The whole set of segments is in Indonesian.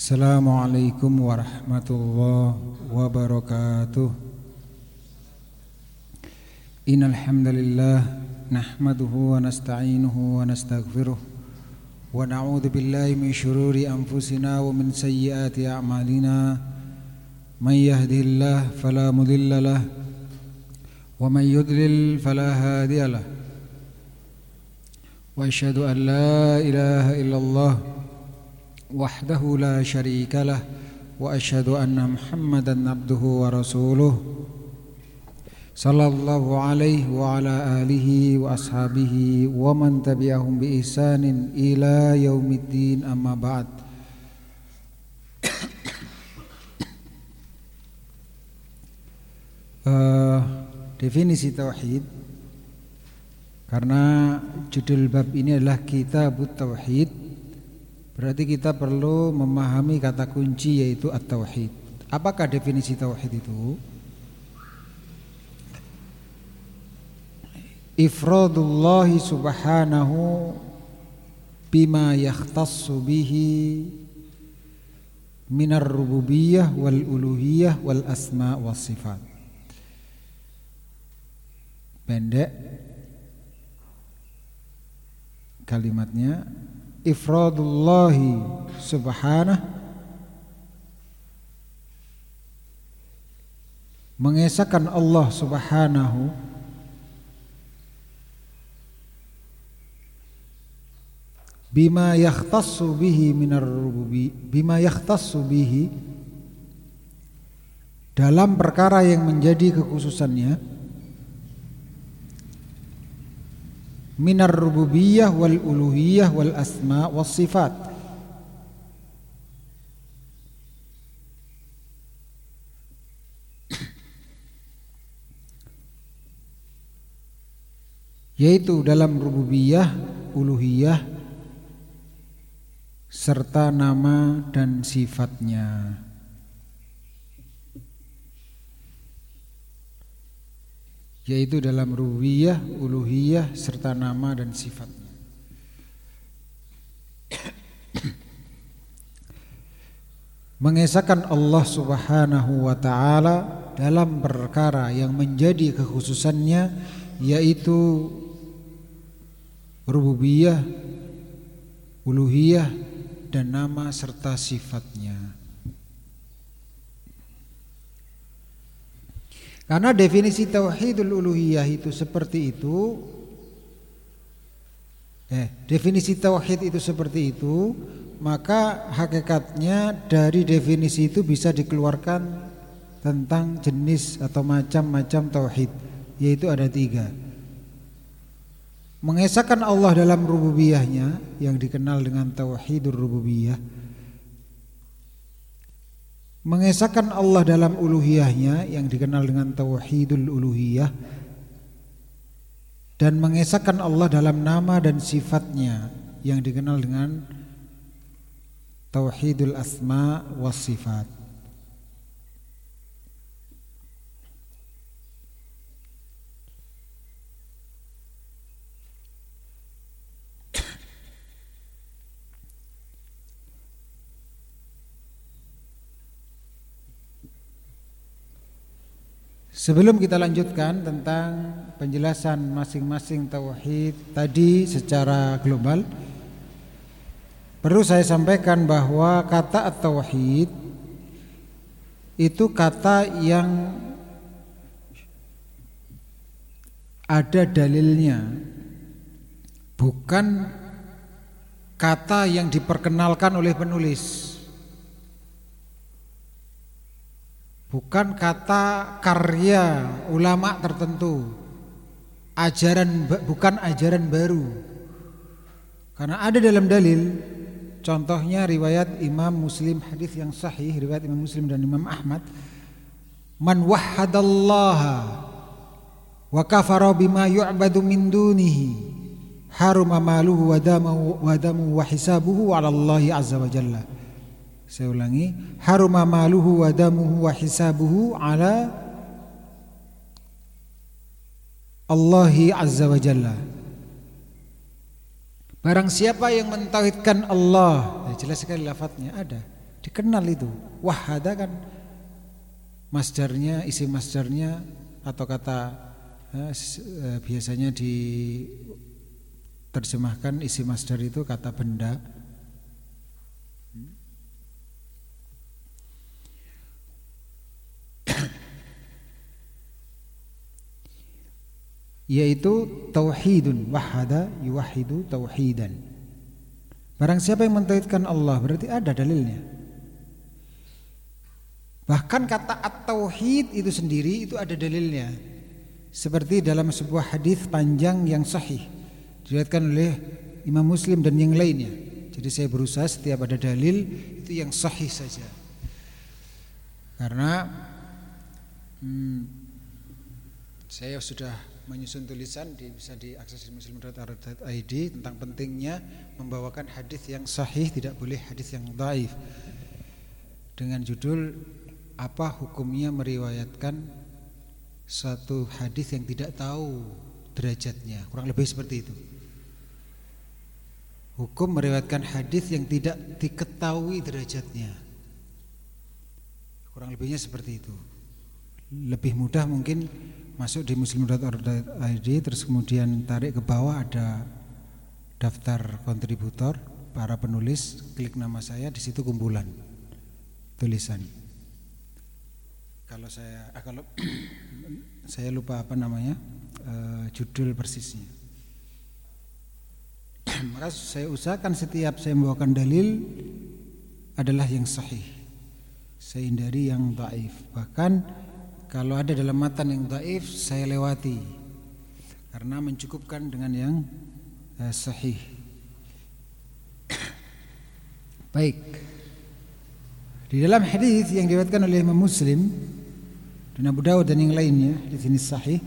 Assalamualaikum warahmatullahi wabarakatuh. Innal hamdalillah nahmaduhu wa nasta'inuhu wa nastaghfiruh wa na'udzu billahi min shururi anfusina wa min sayyiati a'malina. May yahdihillah fala mudilla lah wa man yudlil fala hadiya lah. Wa asyhadu an la ilaha illallah وحده لا شريك له واشهد ان محمدا عبده ورسوله صلى الله عليه وعلى اله واصحابه ومن تبعهم باحسان الى يوم الدين اما بعد uh, definisi tauhid karena judul bab ini adalah kitab tauhid berarti kita perlu memahami kata kunci yaitu at-tauhid. Apakah definisi tauhid itu? Ifradullahi subhanahu bima yakhtassu bihi minar rububiyah wal uluhiyah wal asma was sifat. Pendek kalimatnya ifradullahi subhanah mengesahkan Allah subhanahu bima yakhtassu bihi minar rububi bima yakhtassu bihi dalam perkara yang menjadi kekhususannya minar rububiyah wal uluhiyah wal asma was sifat yaitu dalam rububiyah, uluhiyah serta nama dan sifatnya. Yaitu dalam rububiyah, uluhiyah serta nama dan sifatnya. Mengesahkan Allah Subhanahu wa taala dalam perkara yang menjadi kekhususannya yaitu rububiyah, uluhiyah dan nama serta sifatnya. Karena definisi tauhidul uluhiyah itu seperti itu eh definisi tauhid itu seperti itu, maka hakikatnya dari definisi itu bisa dikeluarkan tentang jenis atau macam-macam tauhid, yaitu ada tiga. Mengesahkan Allah dalam rububiyahnya yang dikenal dengan tauhidur rububiyah Mengesahkan Allah dalam uluhiyahnya yang dikenal dengan tauhidul uluhiyah dan mengesahkan Allah dalam nama dan sifatnya yang dikenal dengan tauhidul asma was sifat. Sebelum kita lanjutkan tentang penjelasan masing-masing tauhid tadi secara global perlu saya sampaikan bahwa kata tauhid itu kata yang ada dalilnya bukan kata yang diperkenalkan oleh penulis bukan kata karya ulama tertentu. Ajaran bukan ajaran baru. Karena ada dalam dalil contohnya riwayat Imam Muslim hadis yang sahih riwayat Imam Muslim dan Imam Ahmad. Man wahhadallaha wa kafara bima yu'badu min dunihi haruma maluhu wa damu wa hisabuhu 'ala Allah azza wa jalla saya ulangi, haruma maluhu wa damuhu wa hisabuhu ala Allahi azza wa jalla. Barang siapa yang mentauhidkan Allah, ya jelas sekali lafadznya ada. Dikenal itu. Wahada kan masdarnya, isi masdarnya atau kata eh, eh biasanya diterjemahkan isi masdar itu kata benda. Yaitu tauhidun wahada yuwahidu tauhidan. Barang siapa yang mentauhidkan Allah berarti ada dalilnya. Bahkan kata at-tauhid itu sendiri itu ada dalilnya. Seperti dalam sebuah hadis panjang yang sahih diriwayatkan oleh Imam Muslim dan yang lainnya. Jadi saya berusaha setiap ada dalil itu yang sahih saja. Karena hmm, saya sudah menyusun tulisan di, bisa diakses di muslim.ar.id tentang pentingnya membawakan hadis yang sahih tidak boleh hadis yang daif. Dengan judul apa hukumnya meriwayatkan satu hadis yang tidak tahu derajatnya? Kurang lebih seperti itu. Hukum meriwayatkan hadis yang tidak diketahui derajatnya. Kurang lebihnya seperti itu. Lebih mudah mungkin masuk di muslim.org.id terus kemudian tarik ke bawah ada daftar kontributor para penulis klik nama saya di situ kumpulan tulisan. Kalau saya ah, kalau saya lupa apa namanya uh, judul persisnya. Maka saya usahakan setiap saya membawakan dalil adalah yang sahih. Saya hindari yang taif bahkan kalau ada dalam matan yang daif saya lewati karena mencukupkan dengan yang eh, sahih. Baik. Di dalam hadis yang diriwayatkan oleh Imam Muslim dan Abu Dawud dan yang lainnya di sini sahih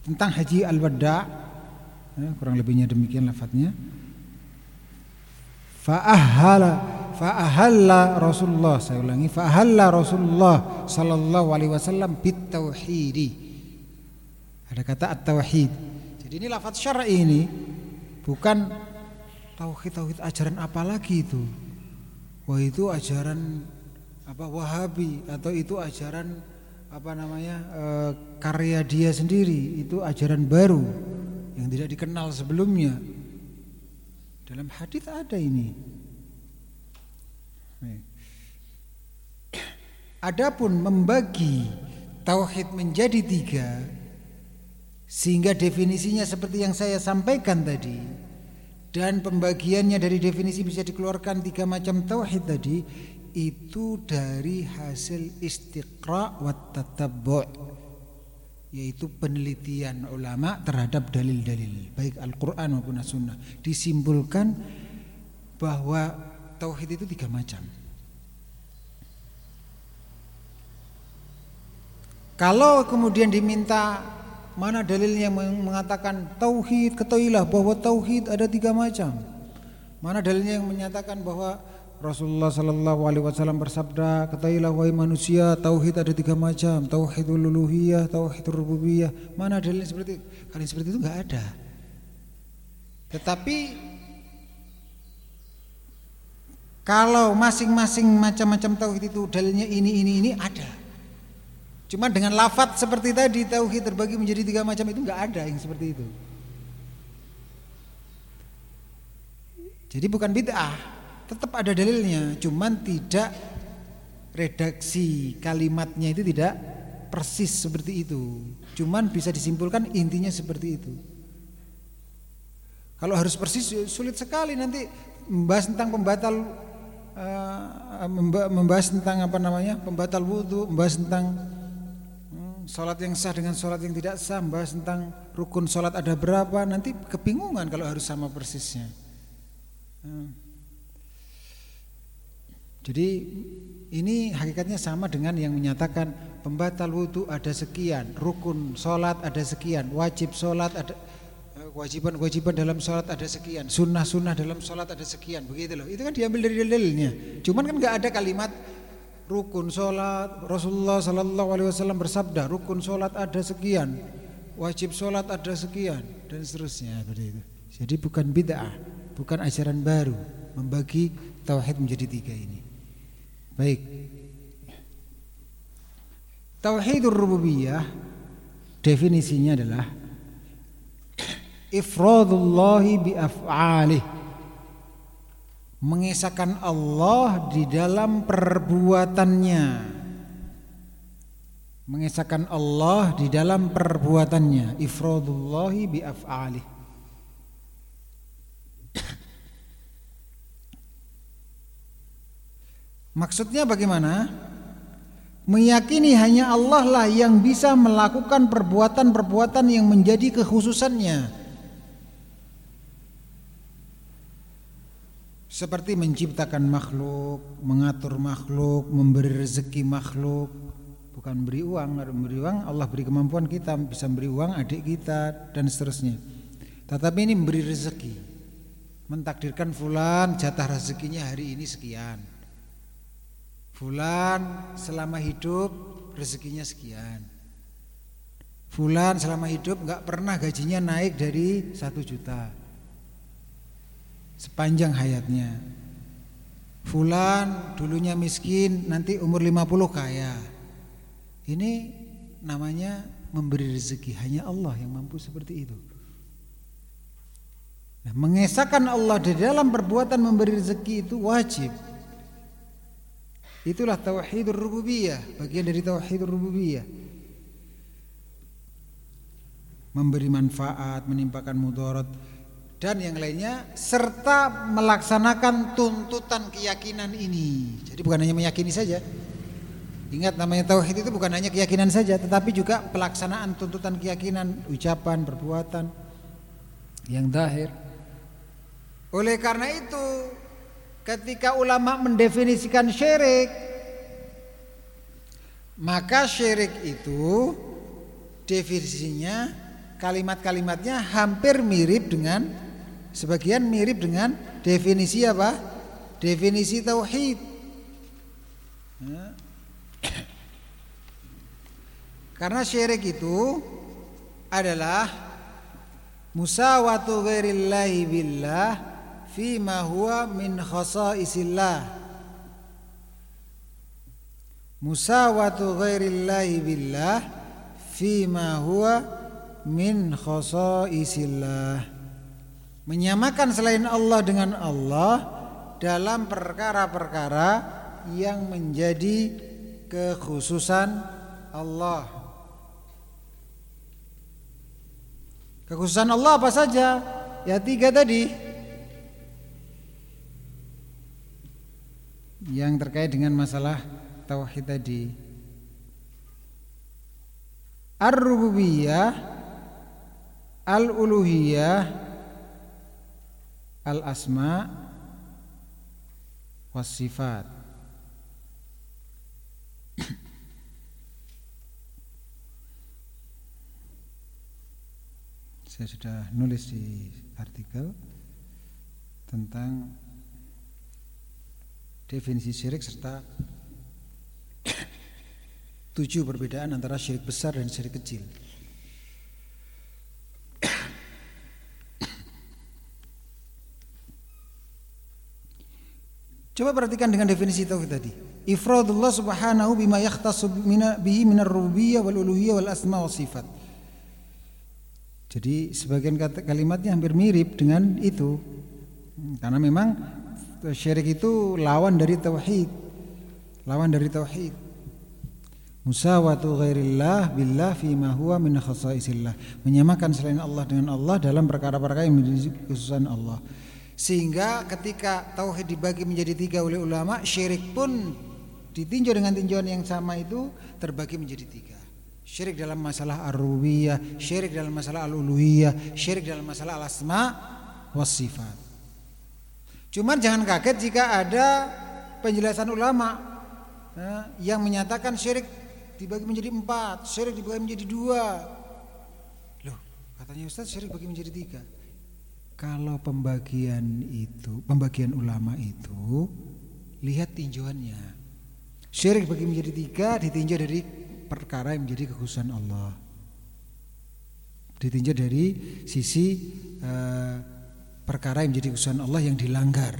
tentang haji al-wada ya, kurang lebihnya demikian lafadznya fa'ahala fa'ahalla Rasulullah. Saya ulangi fa'ahalla Rasulullah sallallahu alaihi wasallam bitauhidi. Ada kata at-tauhid. Jadi ini lafaz syar'i ini bukan tauhid tauhid ajaran apa lagi itu? Wah itu ajaran apa Wahabi atau itu ajaran apa namanya e, karya dia sendiri. Itu ajaran baru yang tidak dikenal sebelumnya. Dalam hadis ada ini Adapun membagi tauhid menjadi tiga sehingga definisinya seperti yang saya sampaikan tadi dan pembagiannya dari definisi bisa dikeluarkan tiga macam tauhid tadi itu dari hasil istiqra wa tatabbu' yaitu penelitian ulama terhadap dalil-dalil baik Al-Qur'an maupun As-Sunnah. Disimpulkan bahwa tauhid itu tiga macam Kalau kemudian diminta mana dalilnya mengatakan tauhid, ketahuilah bahwa tauhid ada tiga macam. Mana dalilnya yang menyatakan bahwa Rasulullah Sallallahu Alaihi Wasallam bersabda, ketahuilah wahai manusia, tauhid ada tiga macam, tauhid uluhiyah, tauhid rububiyah. Mana dalilnya seperti kalian seperti itu nggak ada. Tetapi kalau masing-masing macam-macam tauhid itu dalilnya ini ini ini ada. Cuma dengan lafat seperti tadi tauhid terbagi menjadi tiga macam itu nggak ada yang seperti itu. Jadi bukan bid'ah, tetap ada dalilnya, cuman tidak redaksi kalimatnya itu tidak persis seperti itu. Cuman bisa disimpulkan intinya seperti itu. Kalau harus persis sulit sekali nanti membahas tentang pembatal uh, membahas tentang apa namanya? pembatal wudhu, membahas tentang Sholat yang sah dengan sholat yang tidak sah Bahas tentang rukun sholat ada berapa Nanti kebingungan kalau harus sama persisnya hmm. Jadi ini hakikatnya sama dengan yang menyatakan Pembatal wudhu ada sekian Rukun sholat ada sekian Wajib sholat ada Kewajiban-kewajiban dalam sholat ada sekian Sunnah-sunnah dalam sholat ada sekian Begitu loh Itu kan diambil dari dalilnya Cuman kan gak ada kalimat rukun sholat Rasulullah Sallallahu Alaihi Wasallam bersabda rukun sholat ada sekian wajib sholat ada sekian dan seterusnya seperti itu jadi bukan bid'ah bukan ajaran baru membagi tauhid menjadi tiga ini. Baik. Tauhidur rububiyah definisinya adalah ifradullahi bi af'alih mengesahkan Allah di dalam perbuatannya mengesahkan Allah di dalam perbuatannya ifradullahi bi af'alih Maksudnya bagaimana? Meyakini hanya Allah lah yang bisa melakukan perbuatan-perbuatan yang menjadi kekhususannya. Seperti menciptakan makhluk, mengatur makhluk, memberi rezeki makhluk, bukan beri uang, memberi uang Allah beri kemampuan kita bisa beri uang adik kita dan seterusnya. Tetapi ini memberi rezeki. Mentakdirkan fulan jatah rezekinya hari ini sekian. Fulan selama hidup rezekinya sekian. Fulan selama hidup nggak pernah gajinya naik dari satu juta sepanjang hayatnya. Fulan dulunya miskin, nanti umur 50 kaya. Ini namanya memberi rezeki. Hanya Allah yang mampu seperti itu. Nah, mengesahkan Allah di dalam perbuatan memberi rezeki itu wajib. Itulah tauhidur rububiyah, bagian dari tauhidur rububiyah. Memberi manfaat, menimpakan mudarat dan yang lainnya serta melaksanakan tuntutan keyakinan ini. Jadi bukan hanya meyakini saja. Ingat namanya tauhid itu bukan hanya keyakinan saja tetapi juga pelaksanaan tuntutan keyakinan, ucapan, perbuatan yang zahir. Oleh karena itu ketika ulama mendefinisikan syirik maka syirik itu definisinya kalimat-kalimatnya hampir mirip dengan sebagian mirip dengan definisi apa? Definisi tauhid. Ya. Karena syirik itu adalah musawatu ghairillahi billah fima huwa min khasaisillah musawatu ghairillahi billah fima huwa min khasaisillah menyamakan selain Allah dengan Allah dalam perkara-perkara yang menjadi kekhususan Allah. Kekhususan Allah apa saja? Ya tiga tadi. Yang terkait dengan masalah tauhid tadi. Ar-rububiyah, al-uluhiyah, al-asma was sifat. Saya sudah nulis di artikel tentang definisi syirik serta tujuh perbedaan antara syirik besar dan syirik kecil. Coba perhatikan dengan definisi tauhid tadi. Ifradullah subhanahu bima yakhtassu bihi minar rububiyyah wal uluhiyyah wal asma wa sifat. Jadi sebagian kata kalimatnya hampir mirip dengan itu. Karena memang syirik itu lawan dari tauhid. Lawan dari tauhid. Musawatu ghairillah billah ma huwa min khasaisillah. Menyamakan selain Allah dengan Allah dalam perkara-perkara yang menjadi khususan Allah. Sehingga ketika tauhid dibagi menjadi tiga oleh ulama, syirik pun ditinjau dengan tinjauan yang sama itu terbagi menjadi tiga. Syirik dalam masalah ar-rububiyah, syirik dalam masalah al-uluhiyah, syirik dalam masalah al-asma was sifat. Cuman jangan kaget jika ada penjelasan ulama ya, yang menyatakan syirik dibagi menjadi empat, syirik dibagi menjadi dua. Loh, katanya Ustaz syirik dibagi menjadi tiga. Kalau pembagian itu, pembagian ulama itu, lihat tinjauannya. Syirik dibagi menjadi tiga, ditinjau dari perkara yang menjadi kekhususan Allah. Ditinjau dari sisi uh, perkara yang menjadi kesusahan Allah yang dilanggar.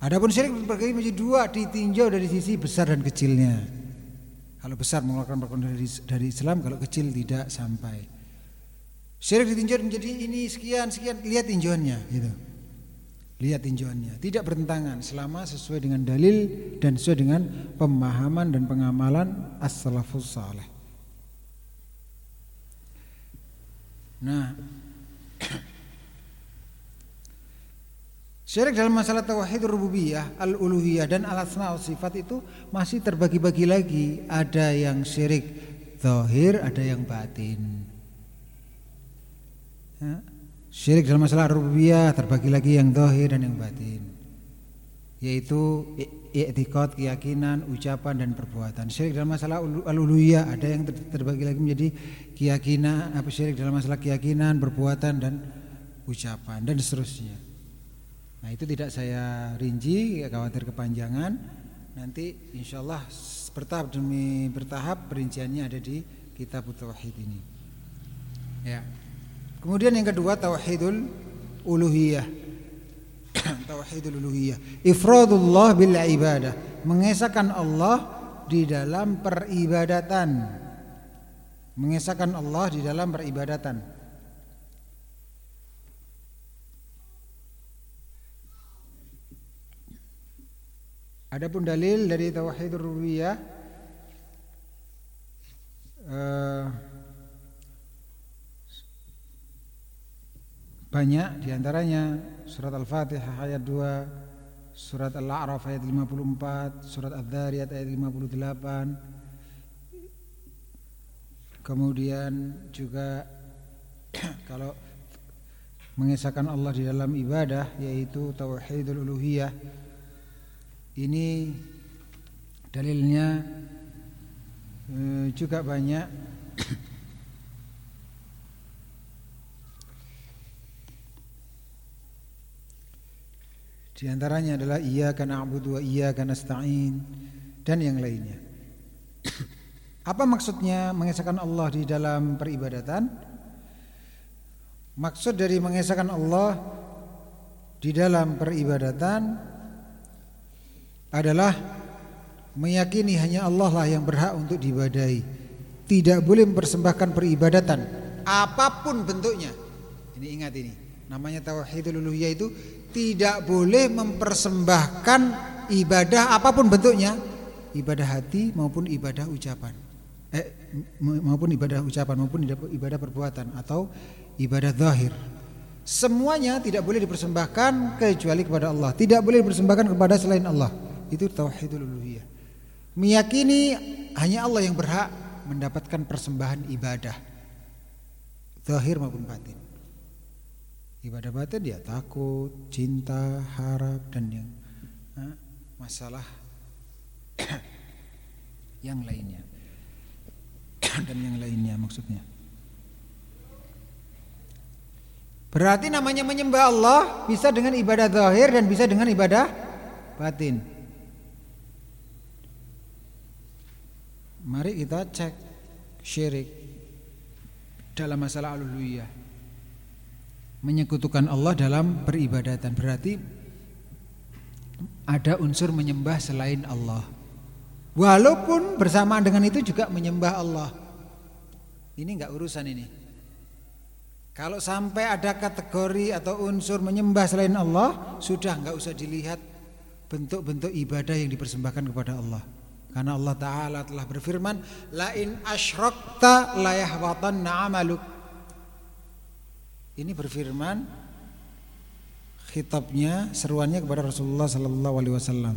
Adapun syirik terbagi menjadi dua ditinjau dari sisi besar dan kecilnya. Kalau besar mengeluarkan perkara dari, dari Islam, kalau kecil tidak sampai. Syirik ditinjau menjadi ini sekian sekian lihat tinjauannya gitu. Lihat tinjauannya, tidak bertentangan selama sesuai dengan dalil dan sesuai dengan pemahaman dan pengamalan as-salafus saleh. Nah, Syirik dalam masalah tauhid rububiyah, al-uluhiyah dan al-asma sifat itu masih terbagi-bagi lagi. Ada yang syirik zahir, ada yang batin. Syirik dalam masalah rububiyah terbagi lagi yang zahir dan yang batin. Yaitu i'tikad, keyakinan, ucapan dan perbuatan. Syirik dalam masalah al-uluhiyah ada yang terbagi lagi menjadi keyakinan, apa syirik dalam masalah keyakinan, perbuatan dan ucapan dan seterusnya. Nah itu tidak saya rinci, khawatir kepanjangan. Nanti insya Allah bertahap demi bertahap perinciannya ada di kitab tauhid ini. Ya. Kemudian yang kedua tauhidul uluhiyah. tauhidul uluhiyah. Ifradullah bil ibadah, mengesahkan Allah di dalam peribadatan. Mengesahkan Allah di dalam peribadatan. Adapun dalil dari tauhid rububiyah banyak di antaranya surat Al-Fatihah ayat 2 surat Al-A'raf ayat 54 surat Al-Dhariyat ayat 58 kemudian juga kalau mengesahkan Allah di dalam ibadah yaitu tauhidul uluhiyah ini dalilnya eh, juga banyak Di antaranya adalah iya karena abudu wa karena stain dan yang lainnya. Apa maksudnya mengesahkan Allah di dalam peribadatan? Maksud dari mengesahkan Allah di dalam peribadatan adalah meyakini hanya Allah lah yang berhak untuk diibadahi. Tidak boleh mempersembahkan peribadatan apa pun bentuknya. Ini ingat ini. Namanya tauhidul uluhiyah itu tidak boleh mempersembahkan ibadah apa pun bentuknya, ibadah hati maupun ibadah ucapan. Eh, maupun ibadah ucapan maupun ibadah perbuatan atau ibadah zahir. Semuanya tidak boleh dipersembahkan kecuali kepada Allah. Tidak boleh dipersembahkan kepada selain Allah. Itu tauhidul uluhiyah. Meyakini hanya Allah yang berhak mendapatkan persembahan ibadah. Zahir maupun batin. Ibadah batin dia takut, cinta, harap dan yang masalah yang lainnya. dan yang lainnya maksudnya. Berarti namanya menyembah Allah bisa dengan ibadah zahir dan bisa dengan ibadah batin. Mari kita cek syirik dalam masalah aluluhiyah. Menyekutukan Allah dalam peribadatan berarti ada unsur menyembah selain Allah. Walaupun bersamaan dengan itu juga menyembah Allah. Ini enggak urusan ini. Kalau sampai ada kategori atau unsur menyembah selain Allah, sudah enggak usah dilihat bentuk-bentuk ibadah yang dipersembahkan kepada Allah. Karena Allah Ta'ala telah berfirman Lain asyrakta layahwatanna amaluk Ini berfirman Khitabnya, seruannya kepada Rasulullah Sallallahu Alaihi Wasallam.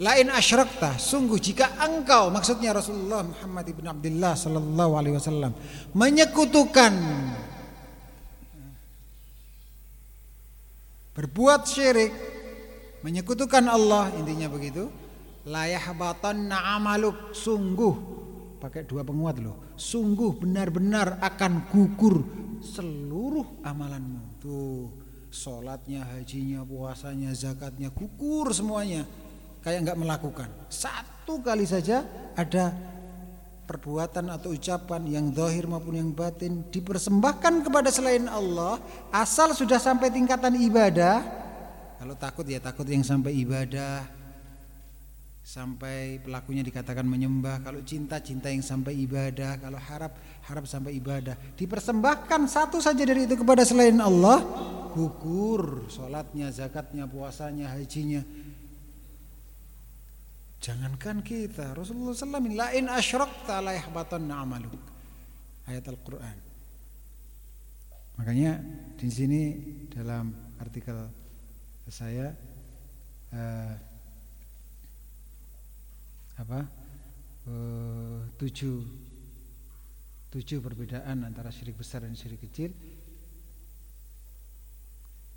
Lain asyrakta, sungguh jika engkau, maksudnya Rasulullah Muhammad ibn Abdullah Sallallahu Alaihi Wasallam, menyekutukan, berbuat syirik, menyekutukan Allah, intinya begitu layahbatanna amaluk sungguh pakai dua penguat loh. Sungguh benar-benar akan gugur seluruh amalanmu. Tuh sholatnya hajinya puasanya zakatnya gugur semuanya. Kayak nggak melakukan. Satu kali saja ada perbuatan atau ucapan yang zahir maupun yang batin dipersembahkan kepada selain Allah asal sudah sampai tingkatan ibadah. Kalau takut ya takut yang sampai ibadah sampai pelakunya dikatakan menyembah. Kalau cinta cinta yang sampai ibadah. Kalau harap harap sampai ibadah. Dipersembahkan satu saja dari itu kepada selain Allah, gugur sholatnya, zakatnya, puasanya, hajinya. Jangankan kita, Rasulullah SAW lain asyrakta la yahbatanna amaluk. Ayat Al-Qur'an. Makanya di sini dalam artikel saya eh, apa eh, tujuh tujuh perbedaan antara syirik besar dan syirik kecil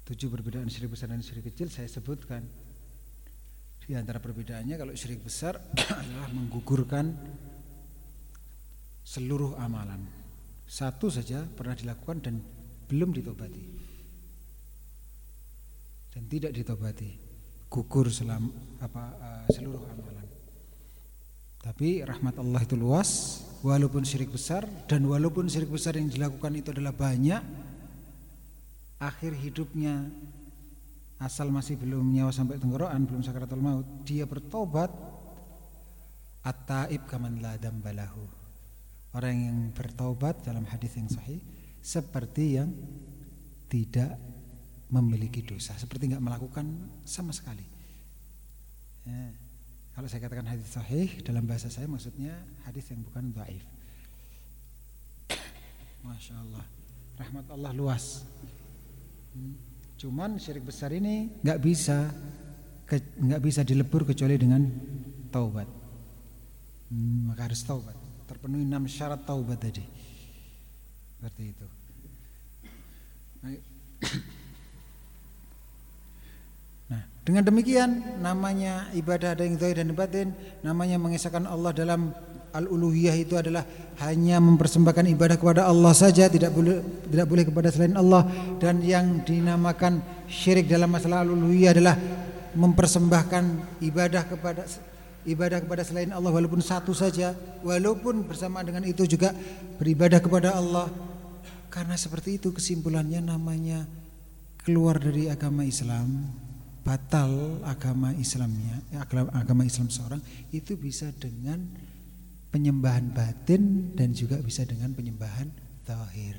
tujuh perbedaan syirik besar dan syirik kecil saya sebutkan di antara perbedaannya kalau syirik besar adalah menggugurkan seluruh amalan. Satu saja pernah dilakukan dan belum ditobati. Dan tidak ditobati. Gugur selam, apa, uh, seluruh amalan. Tapi rahmat Allah itu luas, walaupun syirik besar dan walaupun syirik besar yang dilakukan itu adalah banyak, akhir hidupnya asal masih belum nyawa sampai tenggorokan belum sakaratul maut dia bertobat at-taib kaman la dambalahu orang yang bertobat dalam hadis yang sahih seperti yang tidak memiliki dosa seperti nggak melakukan sama sekali ya. Kalau saya katakan hadis sahih dalam bahasa saya maksudnya hadis yang bukan dhaif Masya Allah rahmat Allah luas hmm. Cuman syirik besar ini nggak bisa nggak bisa dilebur kecuali dengan taubat. Hmm, maka harus taubat. Terpenuhi enam syarat taubat tadi. Seperti itu. Dengan demikian namanya ibadah ada yang zahir dan batin, namanya mengisahkan Allah dalam al-uluhiyah itu adalah hanya mempersembahkan ibadah kepada Allah saja, tidak boleh tidak boleh kepada selain Allah dan yang dinamakan syirik dalam masalah al-uluhiyah adalah mempersembahkan ibadah kepada ibadah kepada selain Allah walaupun satu saja, walaupun bersama dengan itu juga beribadah kepada Allah. Karena seperti itu kesimpulannya namanya keluar dari agama Islam, batal agama Islamnya, agama Islam seorang itu bisa dengan penyembahan batin dan juga bisa dengan penyembahan zahir.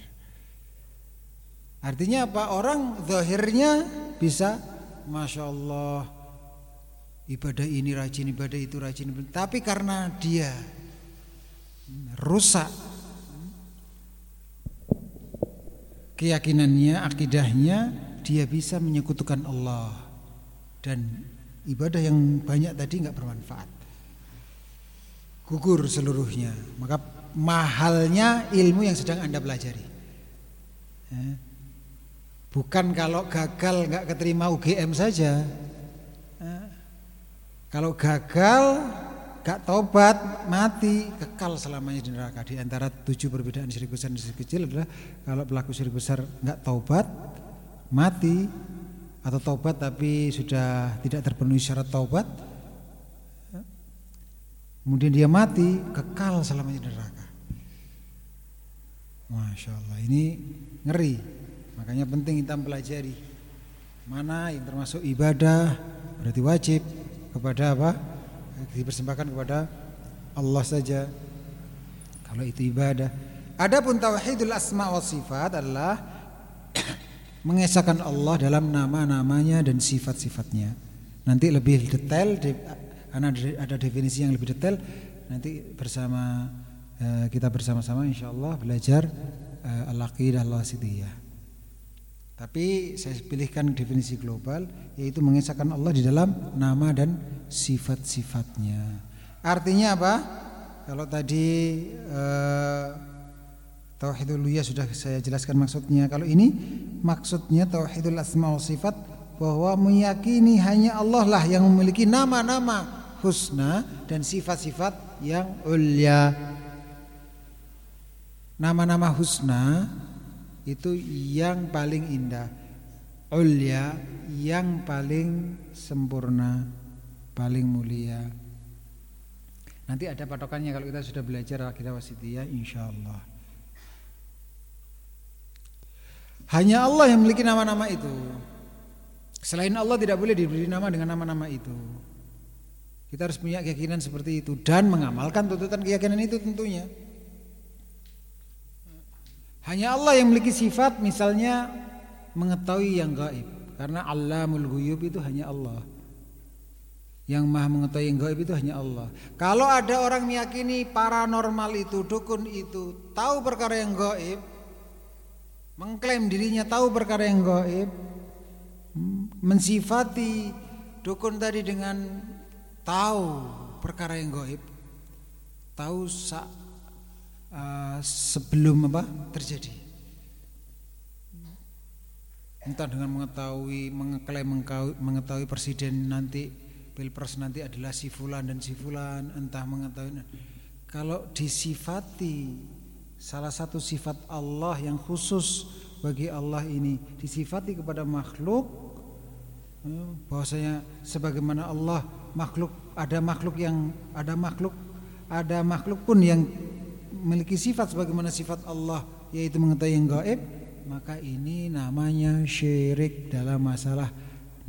Artinya apa? Orang zahirnya bisa Masya Allah Ibadah ini rajin, ibadah itu rajin Tapi karena dia rusak Keyakinannya, akidahnya Dia bisa menyekutukan Allah Dan ibadah yang banyak tadi nggak bermanfaat gugur seluruhnya. Maka mahalnya ilmu yang sedang Anda pelajari. Ya. Bukan kalau gagal nggak keterima UGM saja. Ya. Kalau gagal gak tobat mati kekal selamanya di neraka di antara tujuh perbedaan syirik besar dan syirik kecil adalah kalau pelaku syirik besar nggak tobat mati atau tobat tapi sudah tidak terpenuhi syarat tobat kemudian dia mati kekal selamanya di neraka. Masya Allah ini ngeri. Makanya penting kita pelajari mana yang termasuk ibadah berarti wajib kepada apa? Dipersembahkan kepada Allah saja. Kalau itu ibadah. Adapun tauhidul asma wa sifat adalah mengesahkan Allah dalam nama-namanya dan sifat-sifatnya nanti lebih detail karena ada definisi yang lebih detail nanti bersama eh, kita bersama-sama insya Allah belajar eh, al-aqidah al-wasitiyah. Tapi saya pilihkan definisi global yaitu mengisahkan Allah di dalam nama dan sifat-sifatnya. Artinya apa? Kalau tadi eh, tauhidul uluhiyah sudah saya jelaskan maksudnya. Kalau ini maksudnya tauhidul asma wa sifat bahwa meyakini hanya Allah lah yang memiliki nama-nama husna dan sifat-sifat yang ulia. Nama-nama husna itu yang paling indah. Ulia yang paling sempurna, paling mulia. Nanti ada patokannya kalau kita sudah belajar akidah wasitiyah insyaallah. Hanya Allah yang memiliki nama-nama itu. Selain Allah tidak boleh diberi nama dengan nama-nama itu. Kita harus punya keyakinan seperti itu dan mengamalkan tuntutan keyakinan itu tentunya. Hanya Allah yang memiliki sifat misalnya mengetahui yang gaib. Karena Allamul Ghuyub itu hanya Allah. Yang maha mengetahui yang gaib itu hanya Allah. Kalau ada orang meyakini paranormal itu, dukun itu tahu perkara yang gaib, mengklaim dirinya tahu perkara yang gaib, mensifati dukun tadi dengan tahu perkara yang gaib, tahu sa, uh, sebelum apa terjadi. Entah dengan mengetahui, mengklaim mengetahui presiden nanti pilpres nanti adalah si fulan dan si fulan entah mengetahui kalau disifati salah satu sifat Allah yang khusus bagi Allah ini disifati kepada makhluk eh, bahwasanya sebagaimana Allah makhluk ada makhluk yang ada makhluk ada makhluk pun yang memiliki sifat sebagaimana sifat Allah yaitu mengetahui yang gaib maka ini namanya syirik dalam masalah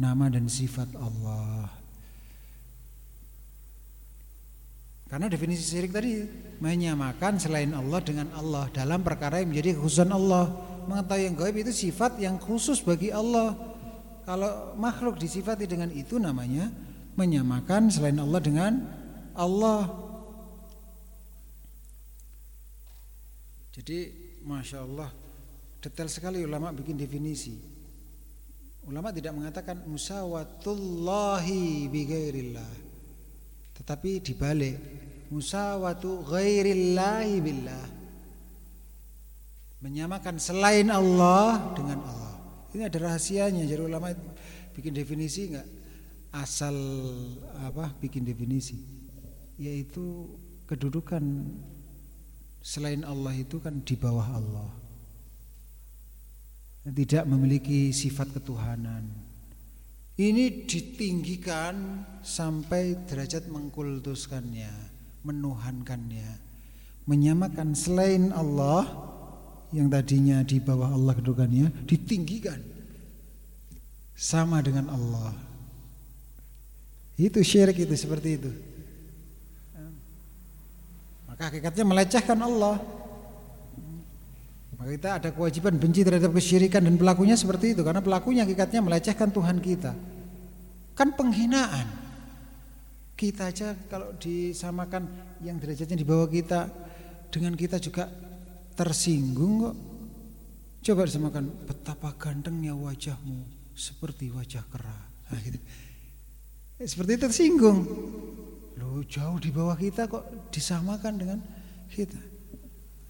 nama dan sifat Allah. Karena definisi syirik tadi menyamakan selain Allah dengan Allah dalam perkara yang menjadi kekhususan Allah. Mengetahui yang gaib itu sifat yang khusus bagi Allah. Kalau makhluk disifati dengan itu namanya menyamakan selain Allah dengan Allah. Jadi masya Allah detail sekali ulama bikin definisi. Ulama tidak mengatakan musawatullahi bigairillah tetapi dibalik musawatu ghairillahi billah. Menyamakan selain Allah dengan Allah. Ini ada rahasianya. Jadi ulama bikin definisi enggak asal apa bikin definisi. Yaitu kedudukan selain Allah itu kan di bawah Allah. Tidak memiliki sifat ketuhanan. Ini ditinggikan sampai derajat mengkultuskannya, menuhankannya, menyamakan selain Allah yang tadinya di bawah Allah kedudukannya ditinggikan sama dengan Allah. Itu syirik itu seperti itu. Maka hakikatnya melecehkan Allah. Maka kita ada kewajiban benci terhadap kesyirikan dan pelakunya seperti itu karena pelakunya hakikatnya melecehkan Tuhan kita. Kan penghinaan. Kita aja kalau disamakan yang derajatnya di bawah kita dengan kita juga tersinggung kok. Coba disamakan betapa gantengnya wajahmu seperti wajah kera. Nah, gitu. Eh, seperti tersinggung. Lo jauh di bawah kita kok disamakan dengan kita.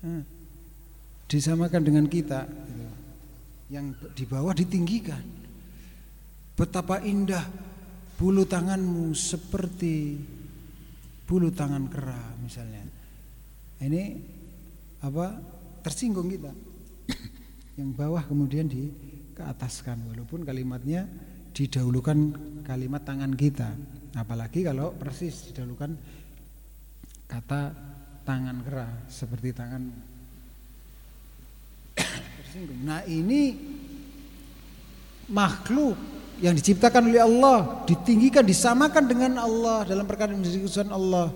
Hmm disamakan dengan kita yang di bawah ditinggikan betapa indah bulu tanganmu seperti bulu tangan kera misalnya. Ini apa tersinggung kita. Yang bawah kemudian di ke ataskan walaupun kalimatnya didahulukan kalimat tangan kita. Apalagi kalau persis didahulukan kata tangan kera seperti tangan tersinggung. Nah ini makhluk yang diciptakan oleh Allah ditinggikan disamakan dengan Allah dalam perkara menjadi Allah.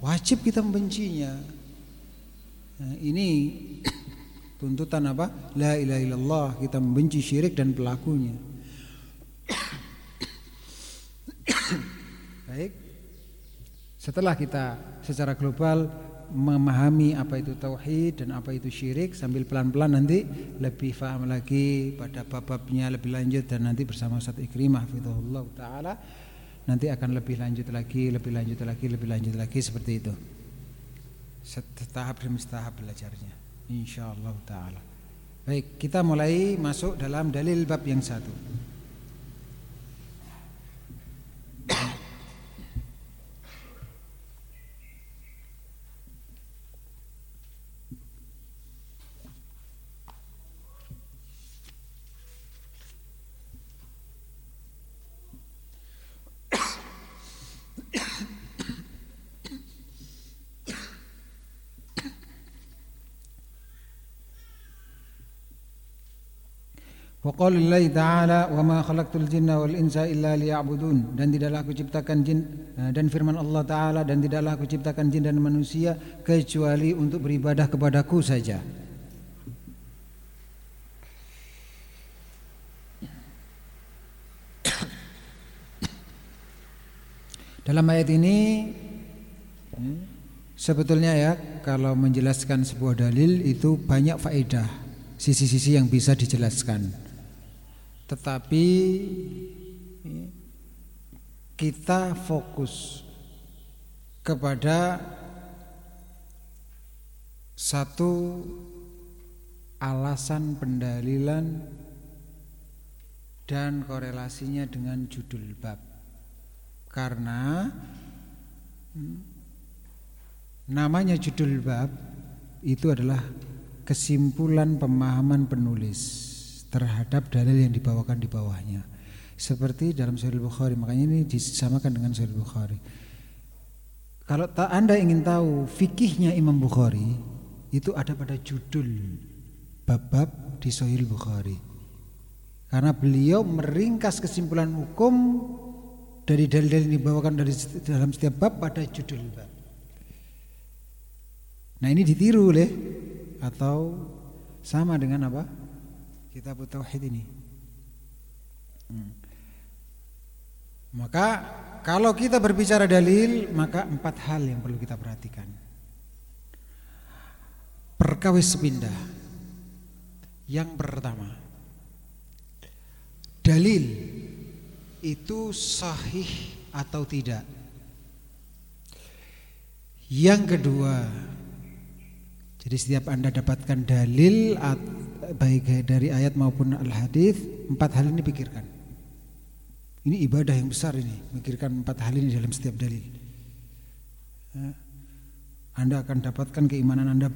Wajib kita membencinya. Nah, ini tuntutan apa? La ilaha illallah kita membenci syirik dan pelakunya. Baik. Setelah kita secara global memahami apa itu tauhid dan apa itu syirik sambil pelan-pelan nanti lebih paham lagi pada bab-babnya lebih lanjut dan nanti bersama Ustaz Ikrimah fitullah taala nanti akan lebih lanjut lagi, lebih lanjut lagi, lebih lanjut lagi seperti itu. Setahap demi setahap belajarnya. Insyaallah taala. Baik, kita mulai masuk dalam dalil bab yang satu. Waqalillahi ta'ala wa ma khalaqtul jinna wal insa illa dan tidaklah aku ciptakan jin eh, dan firman Allah taala dan tidaklah aku ciptakan jin dan manusia kecuali untuk beribadah kepadaku saja. Dalam ayat ini sebetulnya ya kalau menjelaskan sebuah dalil itu banyak faedah, sisi-sisi yang bisa dijelaskan. Tetapi kita fokus kepada satu alasan pendalilan dan korelasinya dengan judul bab. Karena namanya judul bab itu adalah kesimpulan pemahaman penulis terhadap dalil yang dibawakan di bawahnya. Seperti dalam Sahih Bukhari, makanya ini disamakan dengan Sahih Bukhari. Kalau tak Anda ingin tahu fikihnya Imam Bukhari, itu ada pada judul bab-bab di Sahih Bukhari. Karena beliau meringkas kesimpulan hukum dari dalil-dalil yang dibawakan dari dalam setiap bab pada judul bab. Nah ini ditiru oleh atau sama dengan apa? Kitab Tauhid ini. Hmm. Maka kalau kita berbicara dalil maka empat hal yang perlu kita perhatikan. Perkawis sepindah. Yang pertama, dalil itu sahih atau tidak. Yang kedua, jadi setiap Anda dapatkan dalil baik dari ayat maupun al-hadis, empat hal ini pikirkan. Ini ibadah yang besar ini, pikirkan empat hal ini dalam setiap dalil. Ya. Anda akan dapatkan keimanan Anda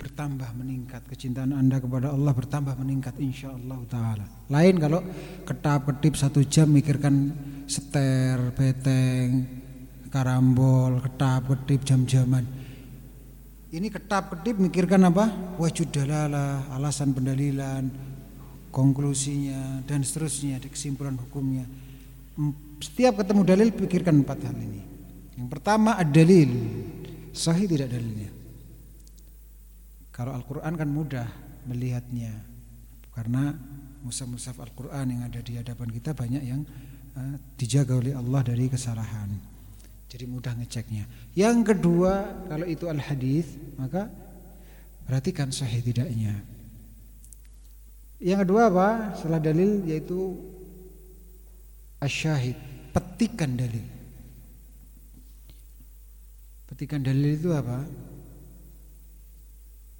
bertambah meningkat, kecintaan Anda kepada Allah bertambah meningkat insya Allah taala. Lain kalau ketap ketip satu jam mikirkan seter, beteng, karambol, ketap ketip jam-jaman. Ini ketap ketip mikirkan apa? Wajud dalalah, alasan pendalilan, konklusinya dan seterusnya, kesimpulan hukumnya. Setiap ketemu dalil pikirkan empat hal ini. Yang pertama ad-dalil Sahih tidak dalilnya. Kalau Al-Quran kan mudah melihatnya karena musaf-musaf Al-Quran yang ada di hadapan kita banyak yang uh, dijaga oleh Allah dari kesalahan. Jadi mudah ngeceknya. Yang kedua, kalau itu al-hadis, maka perhatikan sahih tidaknya. Yang kedua apa? Setelah dalil yaitu asyahid, petikan dalil. Petikan dalil itu apa?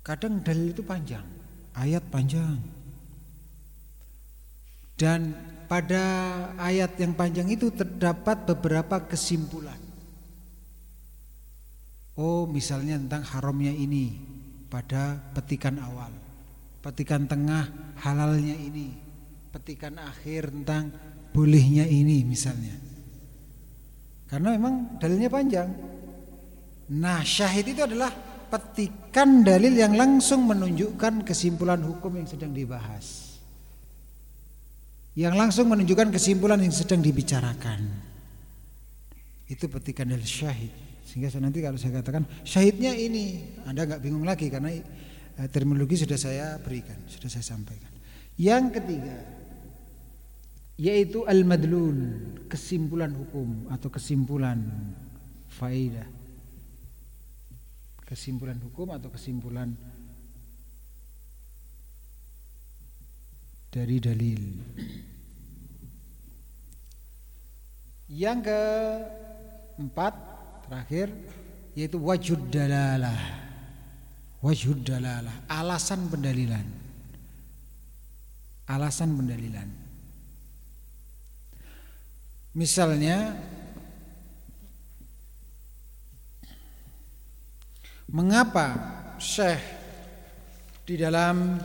Kadang dalil itu panjang, ayat panjang. Dan pada ayat yang panjang itu terdapat beberapa kesimpulan. Oh, misalnya tentang haramnya ini pada petikan awal. Petikan tengah halalnya ini. Petikan akhir tentang bolehnya ini misalnya. Karena memang dalilnya panjang. Nah syahid itu adalah petikan dalil yang langsung menunjukkan kesimpulan hukum yang sedang dibahas. Yang langsung menunjukkan kesimpulan yang sedang dibicarakan. Itu petikan dalil syahid. Sehingga nanti kalau saya katakan syahidnya ini, Anda nggak bingung lagi karena eh, terminologi sudah saya berikan, sudah saya sampaikan. Yang ketiga yaitu al-madlul, kesimpulan hukum atau kesimpulan faidah kesimpulan hukum atau kesimpulan dari dalil. Yang keempat terakhir yaitu wajud dalalah. Wajud dalalah, alasan pendalilan. Alasan pendalilan. Misalnya Mengapa Syekh di dalam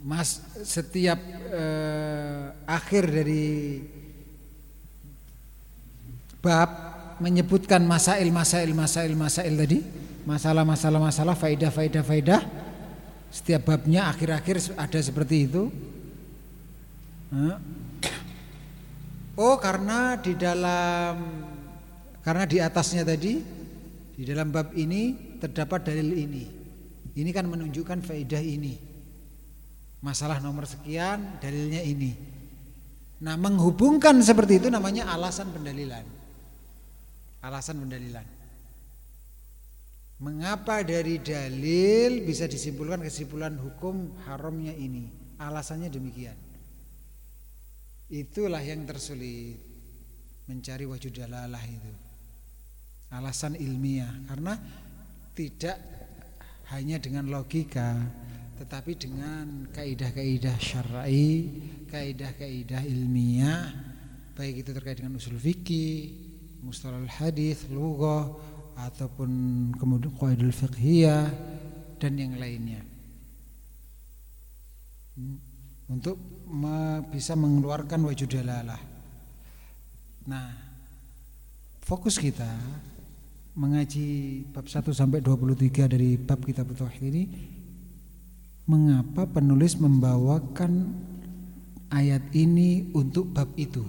mas setiap eh, akhir dari bab menyebutkan masail masail masail masail tadi masalah masalah faidah faidah faidah setiap babnya akhir-akhir ada seperti itu Oh karena di dalam karena di atasnya tadi di dalam bab ini terdapat dalil ini. Ini kan menunjukkan faedah ini. Masalah nomor sekian dalilnya ini. Nah, menghubungkan seperti itu namanya alasan pendalilan. Alasan pendalilan. Mengapa dari dalil bisa disimpulkan kesimpulan hukum haramnya ini? Alasannya demikian. Itulah yang tersulit mencari wajud dalalah itu. Alasan ilmiah karena tidak hanya dengan logika tetapi dengan kaidah-kaidah syar'i, kaidah-kaidah ilmiah baik itu terkait dengan usul fikih, mustalahul hadis, lughah ataupun kemudian qaidul fiqhiyah dan yang lainnya. Untuk bisa mengeluarkan wajud dalalah. Nah, fokus kita mengaji bab 1 sampai 23 dari bab kitab tauhid ini mengapa penulis membawakan ayat ini untuk bab itu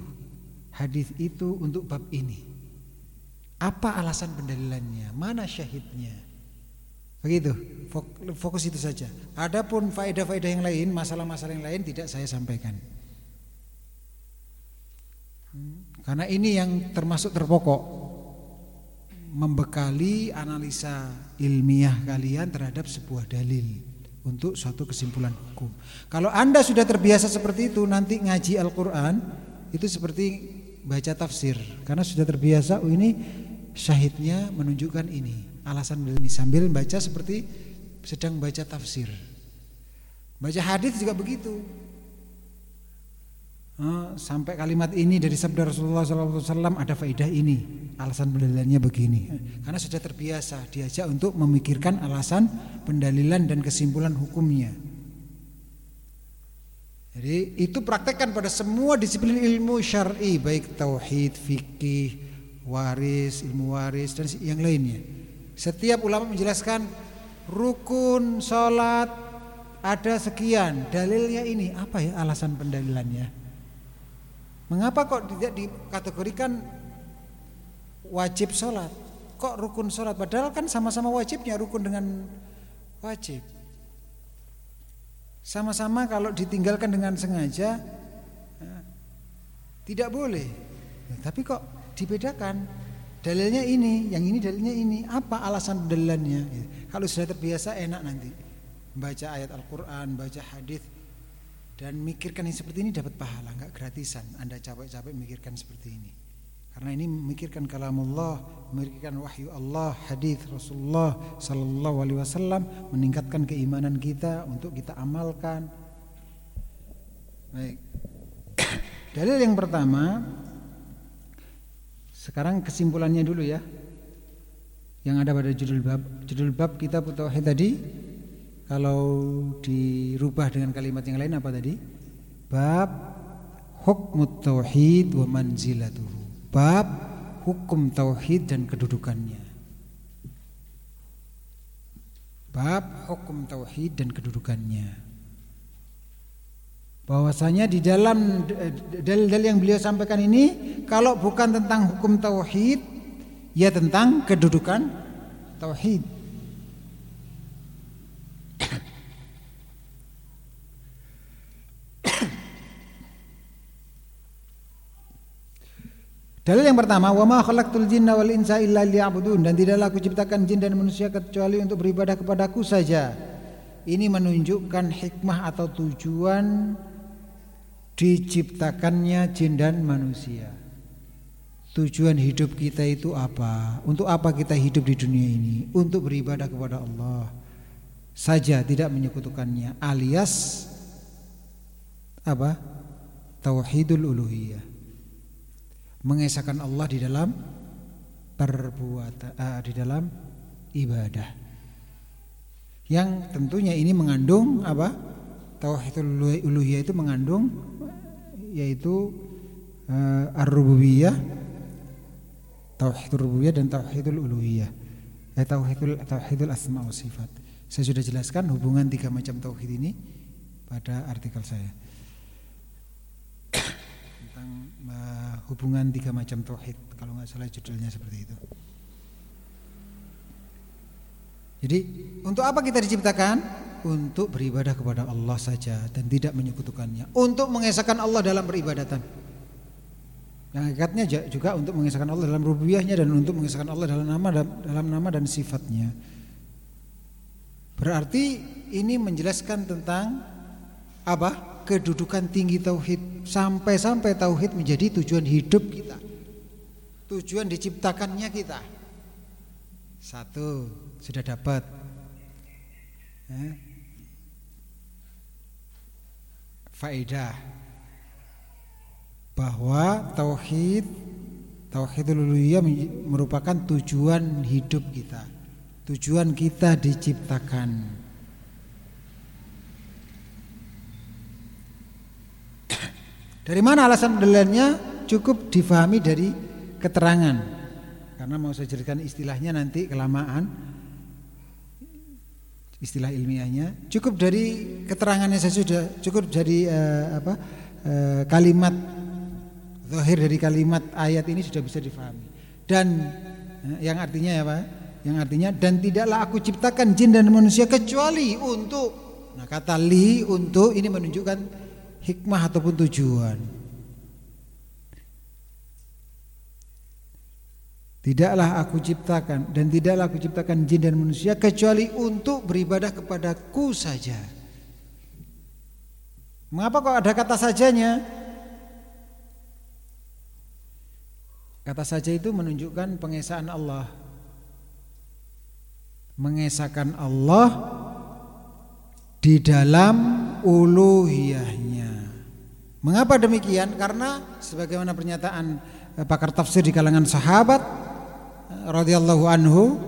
hadis itu untuk bab ini apa alasan pendalilannya? Mana syahidnya? Begitu. Fokus itu saja. Adapun faedah-faedah yang lain masalah-masalah yang lain tidak saya sampaikan. Hmm, karena ini yang termasuk terpokok. Membekali analisa ilmiah kalian terhadap sebuah dalil untuk suatu kesimpulan hukum. Kalau Anda sudah terbiasa seperti itu, nanti ngaji Al-Qur'an itu seperti baca tafsir. Karena sudah terbiasa oh ini syahidnya menunjukkan ini, alasan ini sambil baca seperti sedang baca tafsir. Baca hadis juga begitu. Oh, sampai kalimat ini dari sabda Rasulullah SAW ada faidah ini alasan pendalilannya begini karena sudah terbiasa diajak untuk memikirkan alasan pendalilan dan kesimpulan hukumnya jadi itu praktekkan pada semua disiplin ilmu syar'i baik tauhid fikih waris ilmu waris dan yang lainnya setiap ulama menjelaskan rukun sholat ada sekian dalilnya ini apa ya alasan pendalilannya Mengapa kok tidak dikategorikan wajib sholat? Kok rukun sholat? Padahal kan sama-sama wajibnya rukun dengan wajib. Sama-sama kalau ditinggalkan dengan sengaja ya, tidak boleh. Tapi kok dibedakan? Dalilnya ini, yang ini dalilnya ini. Apa alasan dalilannya? Ya, kalau sudah terbiasa enak nanti baca ayat Al-Quran, baca hadis dan mikirkan yang seperti ini dapat pahala nggak gratisan anda capek-capek mikirkan seperti ini karena ini memikirkan kalamullah memikirkan wahyu Allah hadis Rasulullah Sallallahu Alaihi Wasallam meningkatkan keimanan kita untuk kita amalkan baik dalil yang pertama sekarang kesimpulannya dulu ya yang ada pada judul bab judul bab kita tauhid tadi kalau dirubah dengan kalimat yang lain apa tadi? Bab hukm tauhid wa manzilatuhu. Bab hukum tauhid dan kedudukannya. Bab hukum tauhid dan kedudukannya. Bahwasanya di dalam dalil-dalil yang beliau sampaikan ini kalau bukan tentang hukum tauhid ya tentang kedudukan tauhid. Dalil yang pertama, wa ma khalaqtul jinna wal insa illa liya'budun dan tidaklah aku ciptakan jin dan manusia kecuali untuk beribadah kepadaku saja. Ini menunjukkan hikmah atau tujuan diciptakannya jin dan manusia. Tujuan hidup kita itu apa? Untuk apa kita hidup di dunia ini? Untuk beribadah kepada Allah saja tidak menyekutukannya alias apa? Tauhidul uluhiyah mengesahkan Allah di dalam perbuatan uh, di dalam ibadah. Yang tentunya ini mengandung apa? Tauhidul uluhiyah itu mengandung yaitu uh, ar-rububiyah, tauhidul rububiyah dan tauhidul uluhiyah. Ya, tauhidul tauhidul asma wa sifat. Saya sudah jelaskan hubungan tiga macam tauhid ini pada artikel saya. tentang uh, hubungan tiga macam tauhid kalau nggak salah judulnya seperti itu. Jadi untuk apa kita diciptakan? Untuk beribadah kepada Allah saja dan tidak menyekutukannya. Untuk mengesahkan Allah dalam peribadatan. Yang hakikatnya juga untuk mengesahkan Allah dalam rububiyahnya dan untuk mengesahkan Allah dalam nama dalam nama dan sifatnya. Berarti ini menjelaskan tentang apa? Kedudukan tinggi tauhid sampai-sampai tauhid menjadi tujuan hidup kita. Tujuan diciptakannya kita. Satu, sudah dapat. Eh? Faedah bahwa tauhid tauhidul uluhiyah merupakan tujuan hidup kita. Tujuan kita diciptakan. Dari mana alasan dalilnya? Cukup difahami dari keterangan. Karena mau saya jelaskan istilahnya nanti kelamaan. Istilah ilmiahnya cukup dari keterangannya saya sudah cukup dari uh, apa uh, kalimat zahir dari kalimat ayat ini sudah bisa difahami. Dan uh, yang artinya ya Pak, yang artinya dan tidaklah aku ciptakan jin dan manusia kecuali untuk nah kata li untuk ini menunjukkan hikmah ataupun tujuan. Tidaklah aku ciptakan dan tidaklah aku ciptakan jin dan manusia kecuali untuk beribadah kepadaku saja. Mengapa kok ada kata sajanya? Kata saja itu menunjukkan pengesaan Allah. Mengesahkan Allah di dalam uluhiyahnya. Mengapa demikian? Karena sebagaimana pernyataan eh, pakar tafsir di kalangan sahabat radhiyallahu anhu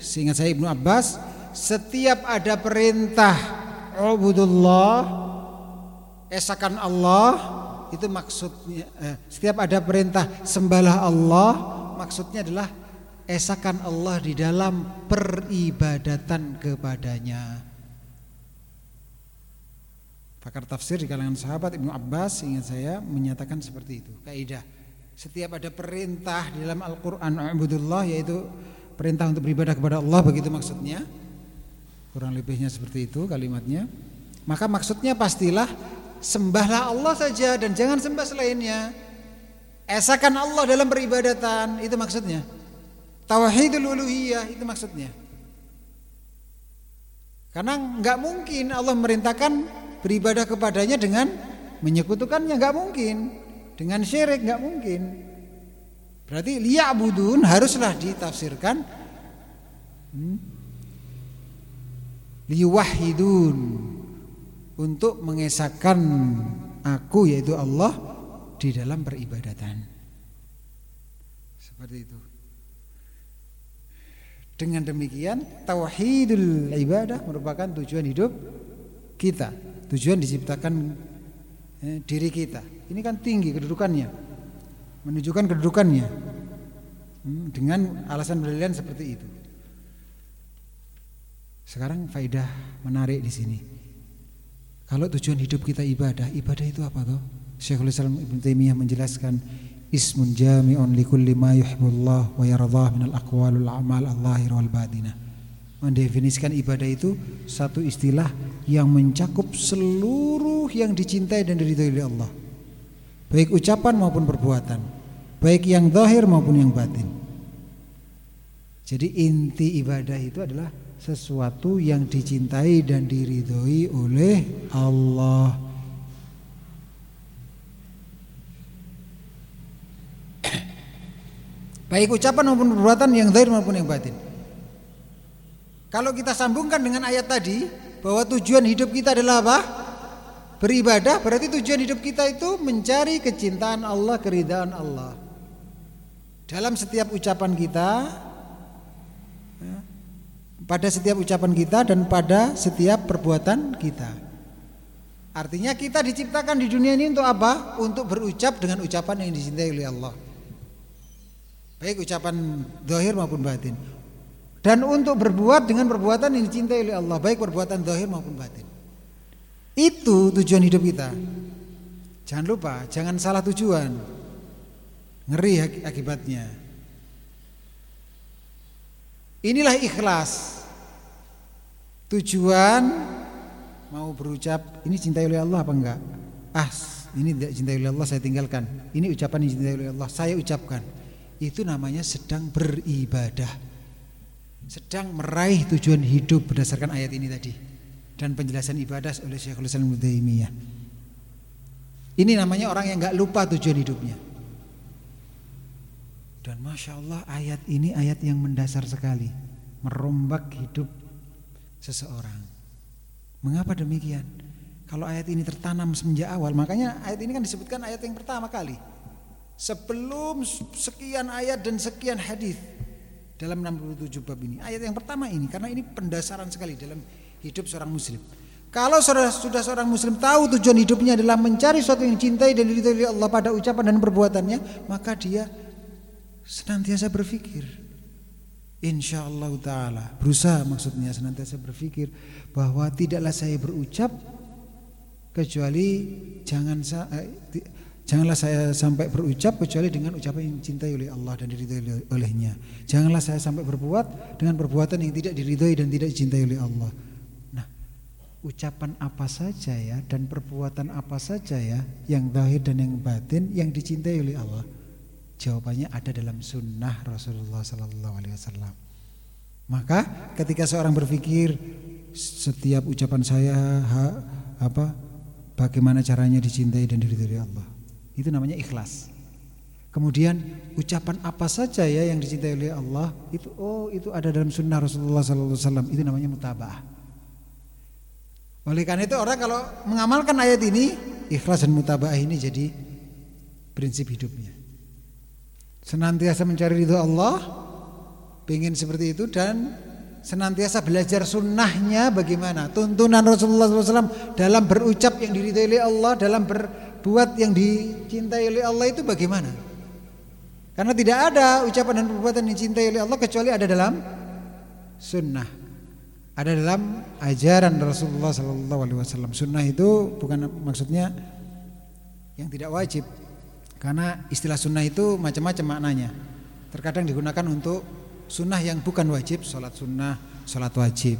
seingat saya Ibnu Abbas setiap ada perintah ubudullah esakan Allah itu maksudnya eh, setiap ada perintah sembahlah Allah maksudnya adalah esakan Allah di dalam peribadatan kepadanya. Pakar tafsir di kalangan sahabat Ibnu Abbas ingat saya menyatakan seperti itu. Kaidah setiap ada perintah di dalam Al-Qur'an Abdullah yaitu perintah untuk beribadah kepada Allah begitu maksudnya. Kurang lebihnya seperti itu kalimatnya. Maka maksudnya pastilah sembahlah Allah saja dan jangan sembah selainnya. Esakan Allah dalam peribadatan itu maksudnya. Tauhidul uluhiyah itu maksudnya. Karena nggak mungkin Allah merintahkan beribadah kepadanya dengan menyekutukannya nggak mungkin. Dengan syirik nggak mungkin. Berarti liya'budun haruslah ditafsirkan hmm, liwahidun untuk mengesahkan aku yaitu Allah di dalam peribadatan. Seperti itu. Dengan demikian tauhidul ibadah merupakan tujuan hidup kita, tujuan diciptakan eh, diri kita. Ini kan tinggi kedudukannya. Menunjukkan kedudukannya. Hmm, dengan alasan berlian seperti itu. Sekarang faidah menarik di sini. Kalau tujuan hidup kita ibadah, ibadah itu apa toh? Syekhul Islam Ibn Taimiyah menjelaskan ismun jami'un likulli ma yuhibbullah wa yardah minal aqwalul a'mal al-zahir wal batinah mendefinisikan ibadah itu satu istilah yang mencakup seluruh yang dicintai dan diridhoi oleh Allah. Baik ucapan maupun perbuatan, baik yang zahir maupun yang batin. Jadi inti ibadah itu adalah sesuatu yang dicintai dan diridhoi oleh Allah. Baik ucapan maupun perbuatan yang zahir maupun yang batin. Kalau kita sambungkan dengan ayat tadi bahwa tujuan hidup kita adalah apa? Beribadah berarti tujuan hidup kita itu mencari kecintaan Allah, keridhaan Allah. Dalam setiap ucapan kita ya, pada setiap ucapan kita dan pada setiap perbuatan kita. Artinya kita diciptakan di dunia ini untuk apa? Untuk berucap dengan ucapan yang dicintai oleh Allah. Baik ucapan dohir maupun batin dan untuk berbuat dengan perbuatan yang dicintai oleh Allah baik perbuatan zahir maupun batin itu tujuan hidup kita Jangan lupa, jangan salah tujuan. Ngeri akibatnya. Inilah ikhlas. Tujuan mau berucap ini cintai oleh Allah apa enggak? Ah, ini tidak cintai oleh Allah saya tinggalkan. Ini ucapan yang cintai oleh Allah saya ucapkan. Itu namanya sedang beribadah. Sedang meraih tujuan hidup berdasarkan ayat ini tadi dan penjelasan ibadah oleh Syekhul Islam Taimiyah. Ini namanya orang yang nggak lupa tujuan hidupnya. Dan masya Allah ayat ini ayat yang mendasar sekali, merombak hidup seseorang. Mengapa demikian? Kalau ayat ini tertanam semenjak awal, makanya ayat ini kan disebutkan ayat yang pertama kali. Sebelum sekian ayat dan sekian hadis dalam 67 bab ini. Ayat yang pertama ini karena ini pendasaran sekali dalam hidup seorang muslim. Kalau sudah, sudah seorang muslim tahu tujuan hidupnya adalah mencari sesuatu yang cintai dan diridhoi Allah pada ucapan dan perbuatannya, maka dia senantiasa berpikir insya Allah taala berusaha maksudnya senantiasa berpikir bahwa tidaklah saya berucap kecuali jangan eh, janganlah saya sampai berucap kecuali dengan ucapan yang cintai oleh Allah dan diridhoi olehnya. Janganlah saya sampai berbuat dengan perbuatan yang tidak diridhoi dan tidak dicintai oleh Allah ucapan apa saja ya dan perbuatan apa saja ya yang zahir dan yang batin yang dicintai oleh Allah? Jawabannya ada dalam sunnah Rasulullah Sallallahu Alaihi Wasallam. Maka ketika seorang berpikir setiap ucapan saya ha, apa bagaimana caranya dicintai dan diridhoi Allah, itu namanya ikhlas. Kemudian ucapan apa saja ya yang dicintai oleh Allah itu oh itu ada dalam sunnah Rasulullah Sallallahu Alaihi Wasallam itu namanya mutabaah. Oleh karena itu orang kalau mengamalkan ayat ini ikhlas dan mutabaah ini jadi prinsip hidupnya. Senantiasa mencari ridho Allah, ingin seperti itu dan senantiasa belajar sunnahnya bagaimana. Tuntunan Rasulullah SAW dalam berucap yang diridhoi oleh Allah dalam berbuat yang dicintai oleh Allah itu bagaimana? Karena tidak ada ucapan dan perbuatan yang dicintai oleh Allah kecuali ada dalam sunnah ada dalam ajaran Rasulullah Sallallahu Alaihi Wasallam. Sunnah itu bukan maksudnya yang tidak wajib, karena istilah sunnah itu macam-macam maknanya. Terkadang digunakan untuk sunnah yang bukan wajib, sholat sunnah, sholat wajib.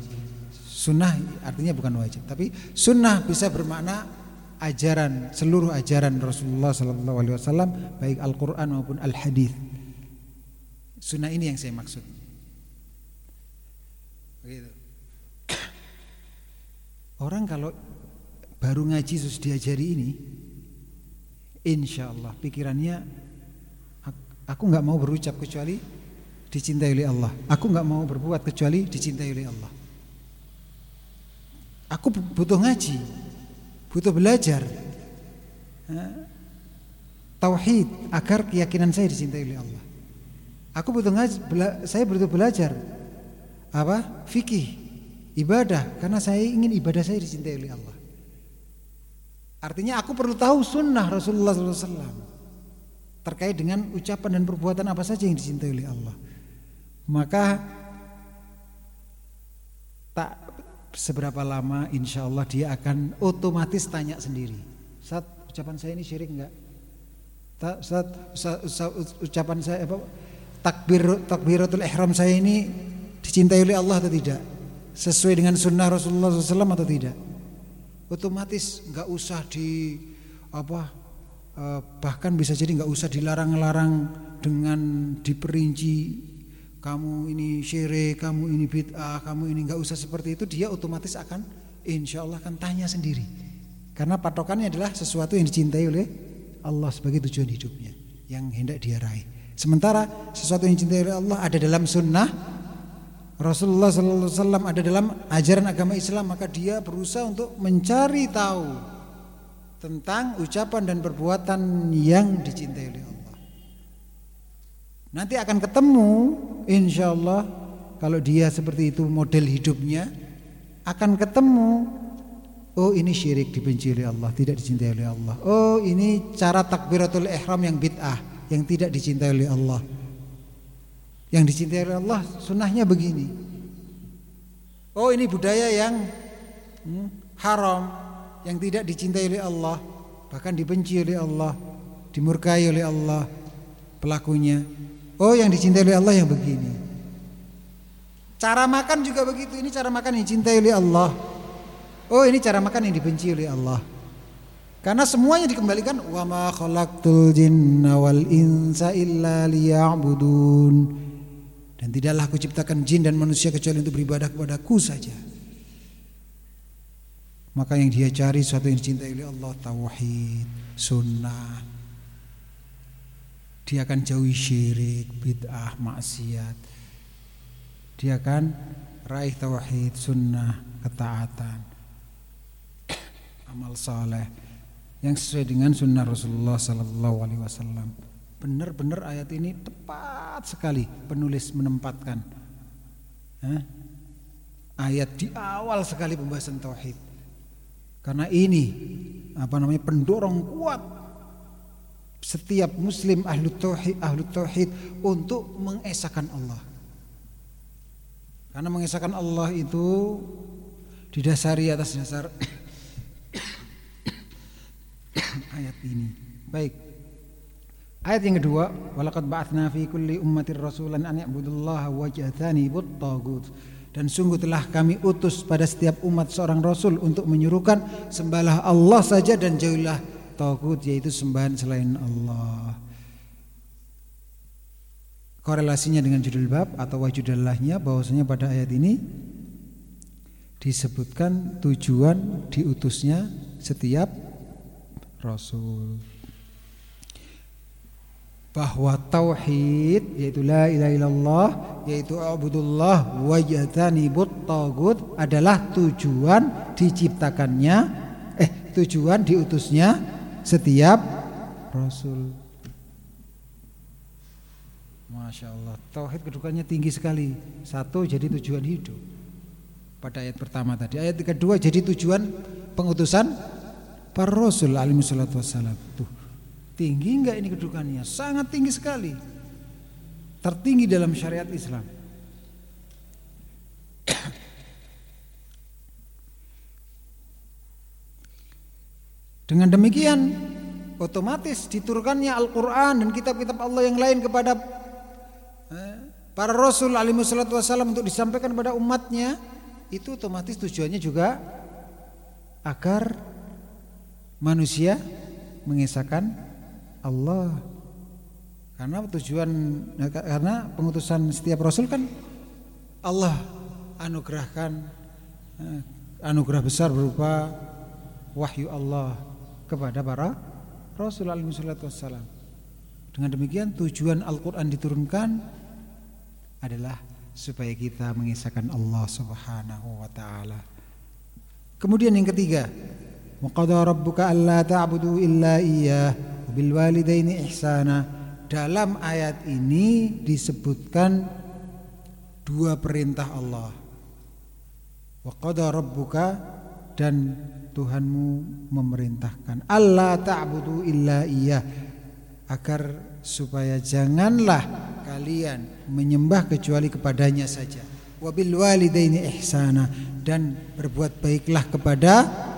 Sunnah artinya bukan wajib, tapi sunnah bisa bermakna ajaran seluruh ajaran Rasulullah Sallallahu Alaihi Wasallam, baik Al Quran maupun Al Hadis. Sunnah ini yang saya maksud. Begitu. Orang kalau baru ngaji terus diajari ini, insya Allah pikirannya aku nggak mau berucap kecuali dicintai oleh Allah. Aku nggak mau berbuat kecuali dicintai oleh Allah. Aku butuh ngaji, butuh belajar tauhid agar keyakinan saya dicintai oleh Allah. Aku butuh ngaji, saya butuh belajar apa? Fikih ibadah karena saya ingin ibadah saya dicintai oleh Allah. Artinya aku perlu tahu sunnah Rasulullah SAW terkait dengan ucapan dan perbuatan apa saja yang dicintai oleh Allah. Maka tak seberapa lama insya Allah dia akan otomatis tanya sendiri. Saat ucapan saya ini syirik enggak? Saat ucapan saya apa takbir takbiratul ihram saya ini dicintai oleh Allah atau tidak? Sesuai dengan sunnah Rasulullah SAW atau tidak? Otomatis nggak usah di apa eh, bahkan bisa jadi nggak usah dilarang-larang dengan diperinci kamu ini syirik, kamu ini bid'ah, kamu ini nggak usah seperti itu dia otomatis akan insya Allah akan tanya sendiri karena patokannya adalah sesuatu yang dicintai oleh Allah sebagai tujuan hidupnya yang hendak dia raih. Sementara sesuatu yang dicintai oleh Allah ada dalam sunnah Rasulullah sallallahu alaihi wasallam ada dalam ajaran agama Islam maka dia berusaha untuk mencari tahu tentang ucapan dan perbuatan yang dicintai oleh Allah. Nanti akan ketemu insya Allah kalau dia seperti itu model hidupnya akan ketemu oh ini syirik dibenci oleh Allah, tidak dicintai oleh Allah. Oh ini cara takbiratul ihram yang bid'ah yang tidak dicintai oleh Allah. Yang dicintai oleh Allah sunnahnya begini. Oh ini budaya yang hmm, haram, yang tidak dicintai oleh Allah. bahkan dibenci oleh Allah, dimurkai oleh Allah pelakunya. Oh, yang dicintai oleh Allah yang begini. Cara makan juga begitu. Ini cara makan yang dicintai oleh Allah. Oh, ini cara makan yang dibenci oleh Allah. Karena semuanya dikembalikan wa ma khalaqtul jinna wal insa illa liya'budun. Dan tidaklah aku ciptakan jin dan manusia kecuali untuk beribadah kepadaku saja. Maka yang dia cari sesuatu yang dicintai oleh Allah tauhid, sunnah. Dia akan jauhi syirik, bid'ah, maksiat. Dia akan raih tauhid, sunnah, ketaatan, amal saleh yang sesuai dengan sunnah Rasulullah Sallallahu Alaihi Wasallam. Benar-benar ayat ini tepat sekali penulis menempatkan eh, ayat di awal sekali pembahasan tauhid. Karena ini apa namanya pendorong kuat setiap muslim ahlu tauhid ahlu tauhid untuk mengesahkan Allah. Karena mengesahkan Allah itu didasari atas dasar ayat ini. Baik. Ayat yang kedua, walaqad ba'atsna fi kulli ummatir rasulan an ya'budullaha waj'atani tagut dan sungguh telah kami utus pada setiap umat seorang rasul untuk menyuruhkan sembahlah Allah saja dan jauhilah tagut yaitu sembahan selain Allah. Korelasinya dengan judul bab atau wajudallahnya bahwasanya pada ayat ini disebutkan tujuan diutusnya setiap rasul bahwa tauhid yaitu la ilaha illallah yaitu abudullah but tagut adalah tujuan diciptakannya eh tujuan diutusnya setiap rasul. Masya Allah Tauhid kedudukannya tinggi sekali. Satu jadi tujuan hidup. Pada ayat pertama tadi. Ayat kedua jadi tujuan pengutusan Para Rasul alaihi wassalam. Tuh Tinggi enggak ini kedudukannya? Sangat tinggi sekali. Tertinggi dalam syariat Islam. Dengan demikian otomatis diturunkannya Al-Quran dan kitab-kitab Allah yang lain kepada eh, para Rasul alaihi wasallam untuk disampaikan kepada umatnya itu otomatis tujuannya juga agar manusia mengesahkan Allah. Karena tujuan karena pengutusan setiap rasul kan Allah anugerahkan eh, anugerah besar berupa wahyu Allah kepada para rasul alaihi wassalam. Dengan demikian tujuan Al-Qur'an diturunkan adalah supaya kita mengisahkan Allah Subhanahu wa taala. Kemudian yang ketiga, Waqada rabbuka alla ta'budu illa iyyah bil walidaini ihsana. Dalam ayat ini disebutkan dua perintah Allah. Wa qada rabbuka dan Tuhanmu memerintahkan Allah ta'budu illa iya agar supaya janganlah kalian menyembah kecuali kepadanya saja. Wabil walidaini ihsana dan berbuat baiklah kepada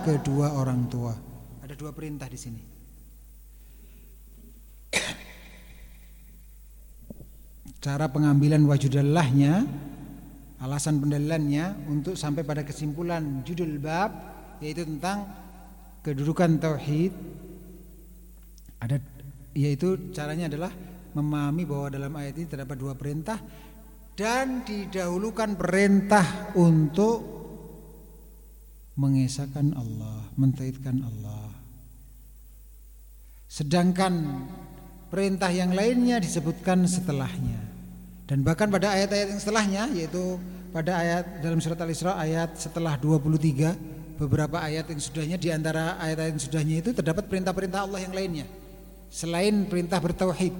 kedua orang tua. Ada dua perintah di sini. Cara pengambilan wajudallahnya alasan pendalilannya untuk sampai pada kesimpulan judul bab yaitu tentang kedudukan tauhid ada yaitu caranya adalah memahami bahwa dalam ayat ini terdapat dua perintah dan didahulukan perintah untuk mengesahkan Allah, mentauhidkan Allah. Sedangkan perintah yang lainnya disebutkan setelahnya. Dan bahkan pada ayat-ayat yang setelahnya yaitu pada ayat dalam surat Al-Isra ayat setelah 23 beberapa ayat yang sudahnya di antara ayat-ayat yang sudahnya itu terdapat perintah-perintah Allah yang lainnya selain perintah bertauhid.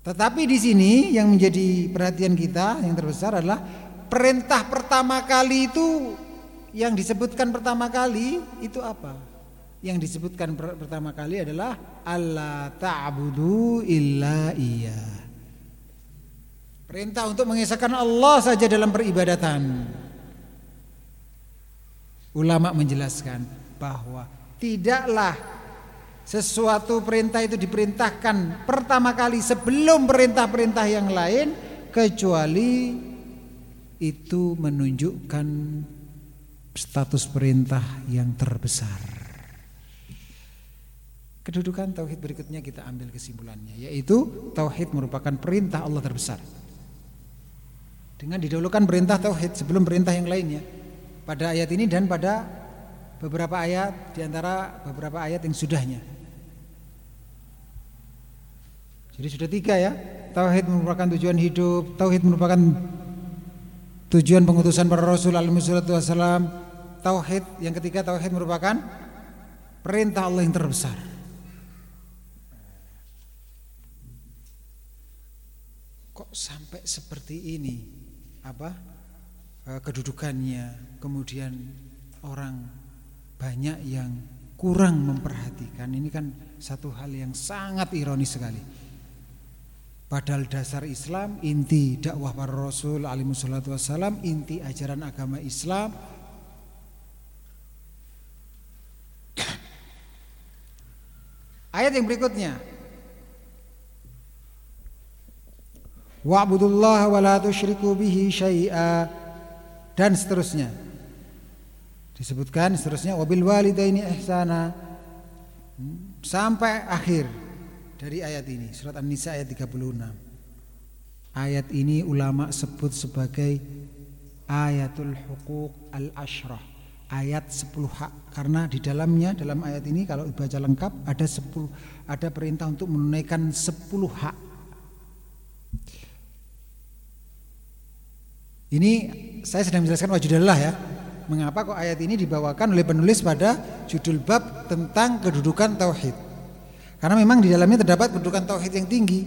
Tetapi di sini yang menjadi perhatian kita yang terbesar adalah perintah pertama kali itu yang disebutkan pertama kali itu apa? Yang disebutkan pertama kali adalah Allah ta'budu illa iya. Perintah untuk mengesahkan Allah saja dalam peribadatan. Ulama menjelaskan bahwa Tidaklah sesuatu perintah itu diperintahkan pertama kali sebelum perintah-perintah yang lain kecuali itu menunjukkan status perintah yang terbesar. Kedudukan tauhid berikutnya kita ambil kesimpulannya yaitu tauhid merupakan perintah Allah terbesar. Dengan didahulukan perintah tauhid sebelum perintah yang lainnya pada ayat ini dan pada beberapa ayat di antara beberapa ayat yang sudahnya. Jadi sudah tiga ya. Tauhid merupakan tujuan hidup, tauhid merupakan tujuan pengutusan para rasul alaihi wasallam. Tauhid yang ketiga tauhid merupakan perintah Allah yang terbesar. Kok sampai seperti ini? Apa? Eh, kedudukannya, kemudian orang banyak yang kurang memperhatikan. Ini kan satu hal yang sangat ironis sekali. Padahal dasar Islam, inti dakwah para Rasul alaihi salatu inti ajaran agama Islam Ayat yang berikutnya Wa'budullaha wa la tusyriku bihi syai'a dan seterusnya Disebutkan seterusnya wabil walidaini ihsana sampai akhir dari ayat ini surat An-Nisa ayat 36. Ayat ini ulama sebut sebagai ayatul hukuk al-ashrah. Ayat 10 hak karena di dalamnya dalam ayat ini kalau dibaca lengkap ada 10 ada perintah untuk menunaikan 10 hak. Ini saya sedang menjelaskan wajudallah ya mengapa kok ayat ini dibawakan oleh penulis pada judul bab tentang kedudukan tauhid. Karena memang di dalamnya terdapat kedudukan tauhid yang tinggi.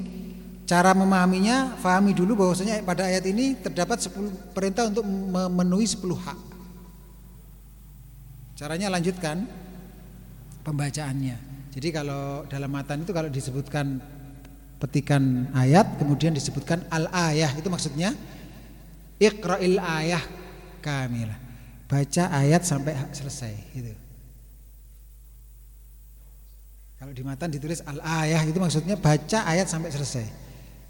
Cara memahaminya, fahami dulu bahwasanya pada ayat ini terdapat 10 perintah untuk memenuhi 10 hak. Caranya lanjutkan pembacaannya. Jadi kalau dalam matan itu kalau disebutkan petikan ayat kemudian disebutkan al-ayah itu maksudnya iqra'il ayah kamilah baca ayat sampai selesai gitu. Kalau di matan ditulis al-ayah itu maksudnya baca ayat sampai selesai.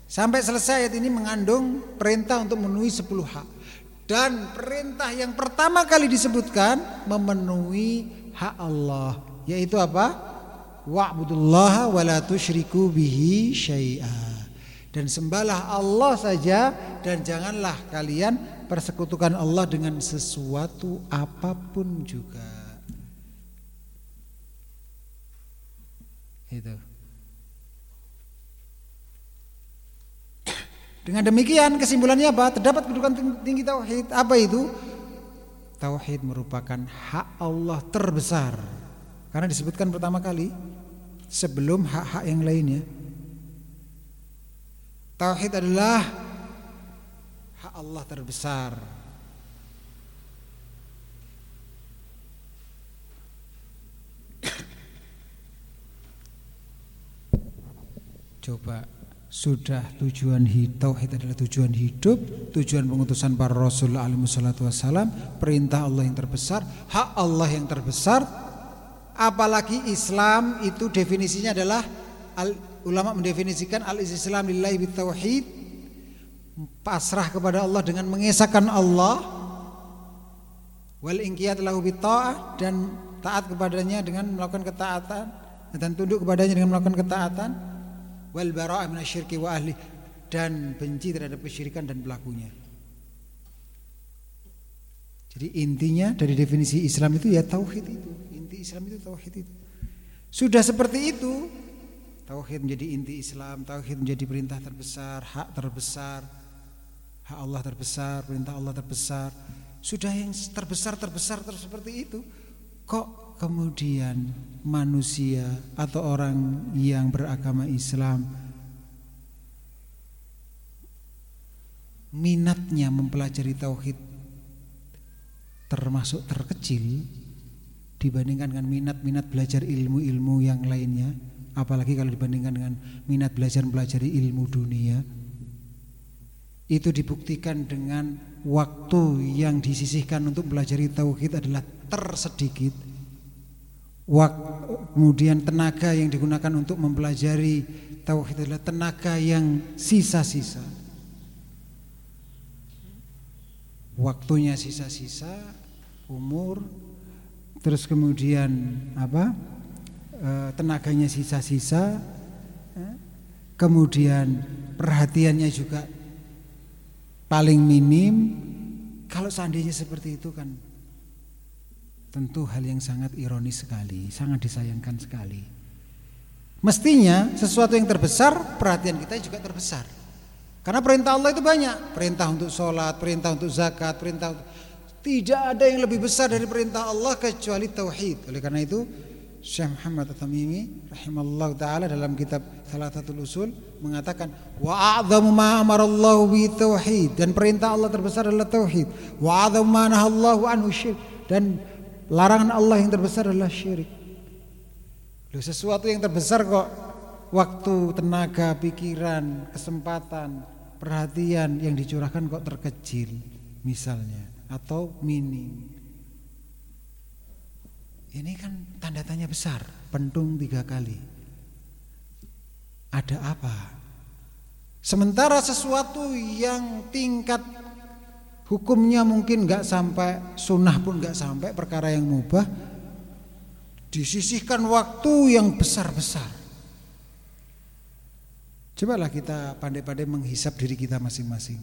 Sampai selesai ayat ini mengandung perintah untuk memenuhi 10 hak. Dan perintah yang pertama kali disebutkan memenuhi hak Allah, yaitu apa? Wa'budullaha wa la tusyriku bihi syai'a. Dan sembahlah Allah saja dan janganlah kalian persekutukan Allah dengan sesuatu apa pun juga. Itu. Dengan demikian kesimpulannya apa? Terdapat kedudukan tinggi tauhid. Apa itu? Tauhid merupakan hak Allah terbesar. Karena disebutkan pertama kali sebelum hak-hak yang lainnya. Tauhid adalah hak Allah terbesar. Coba sudah tujuan tauhid adalah tujuan hidup, tujuan pengutusan para rasul alaihi wassalam, perintah Allah yang terbesar, hak Allah yang terbesar. Apalagi Islam itu definisinya adalah al, ulama mendefinisikan al-islam lillahi bitauhid pasrah kepada Allah dengan mengesahkan Allah wal inqiyat lahu bitta'ah dan taat kepadanya dengan melakukan ketaatan dan tunduk kepadanya dengan melakukan ketaatan wal bara'ah minasyirki wa ahli dan benci terhadap kesyirikan dan pelakunya. Jadi intinya dari definisi Islam itu ya tauhid itu. Inti Islam itu tauhid itu. Sudah seperti itu, tauhid menjadi inti Islam, tauhid menjadi perintah terbesar, hak terbesar, hak Allah terbesar, perintah Allah terbesar. Sudah yang terbesar terbesar terus seperti itu. Kok kemudian manusia atau orang yang beragama Islam minatnya mempelajari tauhid termasuk terkecil dibandingkan dengan minat-minat belajar ilmu-ilmu yang lainnya apalagi kalau dibandingkan dengan minat belajar mempelajari ilmu dunia itu dibuktikan dengan waktu yang disisihkan untuk belajar tauhid adalah tersedikit. kemudian tenaga yang digunakan untuk mempelajari tauhid adalah tenaga yang sisa-sisa. Waktunya sisa-sisa, umur, terus kemudian apa? E, tenaganya sisa-sisa, e, kemudian perhatiannya juga paling minim. Kalau seandainya seperti itu kan tentu hal yang sangat ironis sekali, sangat disayangkan sekali. Mestinya sesuatu yang terbesar perhatian kita juga terbesar. Karena perintah Allah itu banyak, perintah untuk sholat, perintah untuk zakat, perintah untuk... tidak ada yang lebih besar dari perintah Allah kecuali tauhid. Oleh karena itu Syekh Muhammad At-Tamimi rahimallahu taala dalam kitab Thalathatul Usul mengatakan wa a'dhamu ma amarallahu bi tauhid dan perintah Allah terbesar adalah tauhid. Wa a'dhamu ma nahallahu anhu syirk dan larangan Allah yang terbesar adalah syirik. Loh, sesuatu yang terbesar kok waktu, tenaga, pikiran, kesempatan, perhatian yang dicurahkan kok terkecil misalnya atau minim. Ini kan tanda tanya besar, pentung tiga kali. Ada apa? Sementara sesuatu yang tingkat hukumnya mungkin nggak sampai sunnah pun nggak sampai perkara yang mubah disisihkan waktu yang besar-besar. Cobalah kita pandai-pandai menghisap diri kita masing-masing.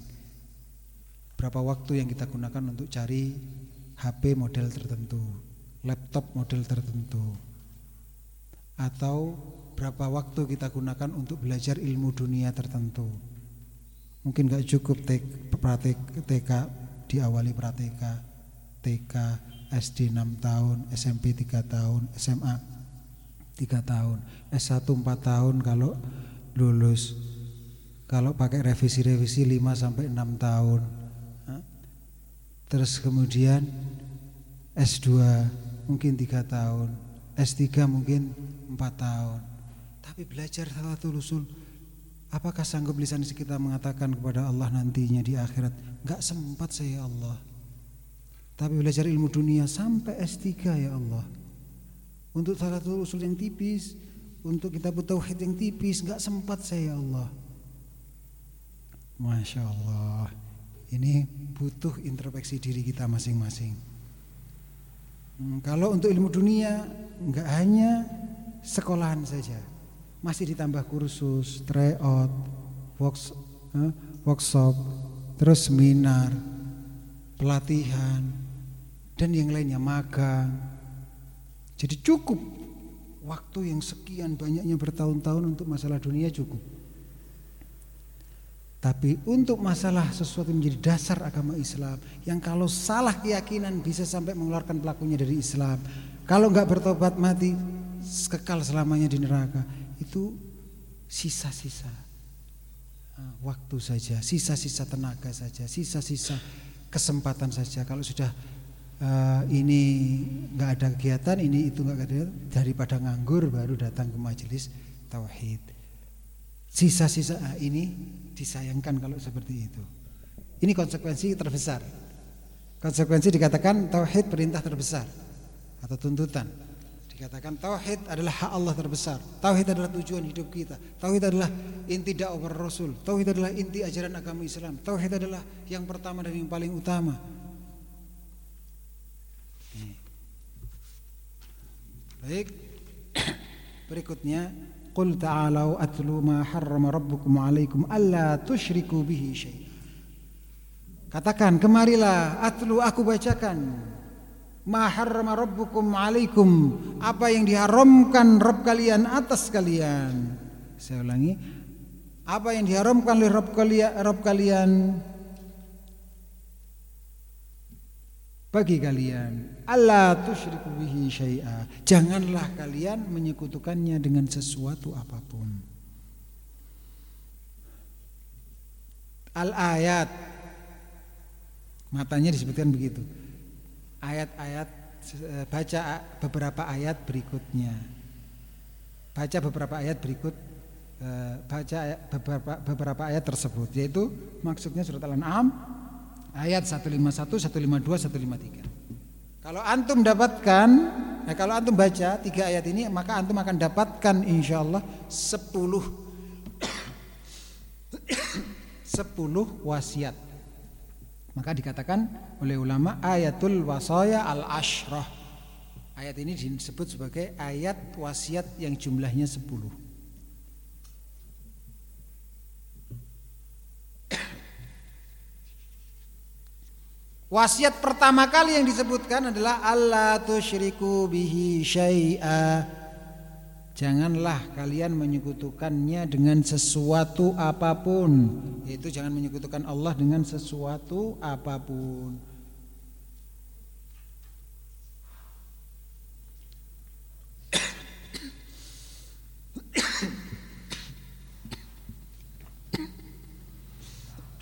Berapa waktu yang kita gunakan untuk cari HP model tertentu, laptop model tertentu. Atau berapa waktu kita gunakan untuk belajar ilmu dunia tertentu. Mungkin gak cukup TK diawali prateka, TK, SD 6 tahun, SMP 3 tahun, SMA 3 tahun, S1 4 tahun kalau lulus. Kalau pakai revisi-revisi 5 sampai 6 tahun. Terus kemudian S2 mungkin 3 tahun, S3 mungkin 4 tahun. Tapi belajar satu usul Apakah sanggup lisan kita mengatakan kepada Allah nantinya di akhirat, enggak sempat saya ya Allah. Tapi belajar ilmu dunia sampai S3 ya Allah. Untuk salah satu usul yang tipis, untuk kita tauhid yang tipis, enggak sempat saya ya Allah. Masya Allah. Ini butuh introspeksi diri kita masing-masing. Hmm, kalau untuk ilmu dunia enggak hanya sekolahan saja, masih ditambah kursus, tryout, eh, workshop, terus seminar, pelatihan, dan yang lainnya magang. Jadi cukup waktu yang sekian banyaknya bertahun-tahun untuk masalah dunia cukup. Tapi untuk masalah sesuatu menjadi dasar agama Islam yang kalau salah keyakinan bisa sampai mengeluarkan pelakunya dari Islam. Kalau nggak bertobat mati kekal selamanya di neraka. Itu sisa-sisa ah, waktu saja, sisa-sisa tenaga saja, sisa-sisa kesempatan saja. Kalau sudah uh, ini nggak ada kegiatan, ini itu nggak ada daripada nganggur baru datang ke majelis tauhid. Sisa-sisa uh, ini disayangkan kalau seperti itu. Ini konsekuensi terbesar. Konsekuensi dikatakan tauhid perintah terbesar atau tuntutan. Dikatakan tauhid adalah hak Allah terbesar. Tauhid adalah tujuan hidup kita. Tauhid adalah inti dakwah Rasul. Tauhid adalah inti ajaran agama Islam. Tauhid adalah yang pertama dan yang paling utama. Baik. Berikutnya, qul ta'alu atlu ma harrama rabbukum 'alaikum alla tusyriku bihi syai'. Katakan, kemarilah atlu aku bacakan ma harrama rabbukum 'alaikum apa yang diharamkan Rabb kalian atas kalian. Saya ulangi. Apa yang diharamkan oleh Rabb kalian, Rabb kalian bagi kalian Allah tusyriku bihi syai'a. Janganlah kalian menyekutukannya dengan sesuatu apa pun. Al ayat matanya disebutkan begitu. Ayat-ayat eh, baca beberapa ayat berikutnya. Baca beberapa ayat berikut eh, baca beberapa beberapa ayat tersebut yaitu maksudnya surat Al-An'am ayat 151, 152, 153. Kalau antum dapatkan nah kalau antum baca tiga ayat ini maka antum akan dapatkan insya Allah sepuluh sepuluh wasiat. Maka dikatakan oleh ulama ayatul wasaya al ashrah ayat ini disebut sebagai ayat wasiat yang jumlahnya sepuluh Wasiat pertama kali yang disebutkan adalah Allah tusyriku bihi syai'a. Janganlah kalian menyekutukannya dengan sesuatu apa pun. Yaitu jangan menyekutukan Allah dengan sesuatu apa pun.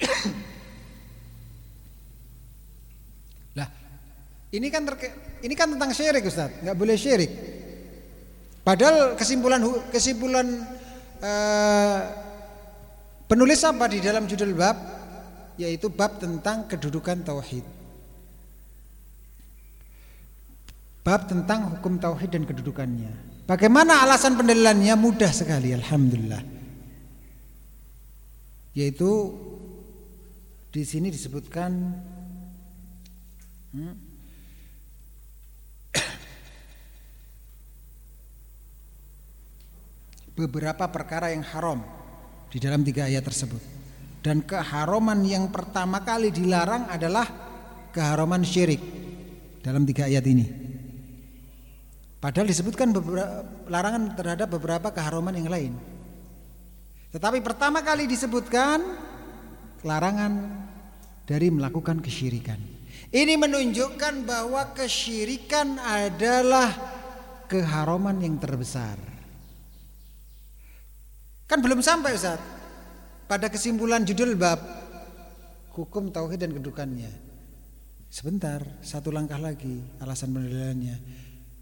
Ini kan ini kan tentang syirik Ustaz, nggak boleh syirik. Padahal kesimpulan kesimpulan uh, penulis apa di dalam judul bab yaitu bab tentang kedudukan tauhid. Bab tentang hukum tauhid dan kedudukannya. Bagaimana alasan pendalilannya? Mudah sekali, alhamdulillah. Yaitu di sini disebutkan hmm, beberapa perkara yang haram di dalam tiga ayat tersebut. Dan keharaman yang pertama kali dilarang adalah keharaman syirik dalam tiga ayat ini. Padahal disebutkan beberapa larangan terhadap beberapa keharaman yang lain. Tetapi pertama kali disebutkan larangan dari melakukan kesyirikan. Ini menunjukkan bahwa kesyirikan adalah keharaman yang terbesar. Kan belum sampai Ustaz. Pada kesimpulan judul bab hukum tauhid dan kedudukannya. Sebentar, satu langkah lagi alasan pendalilannya.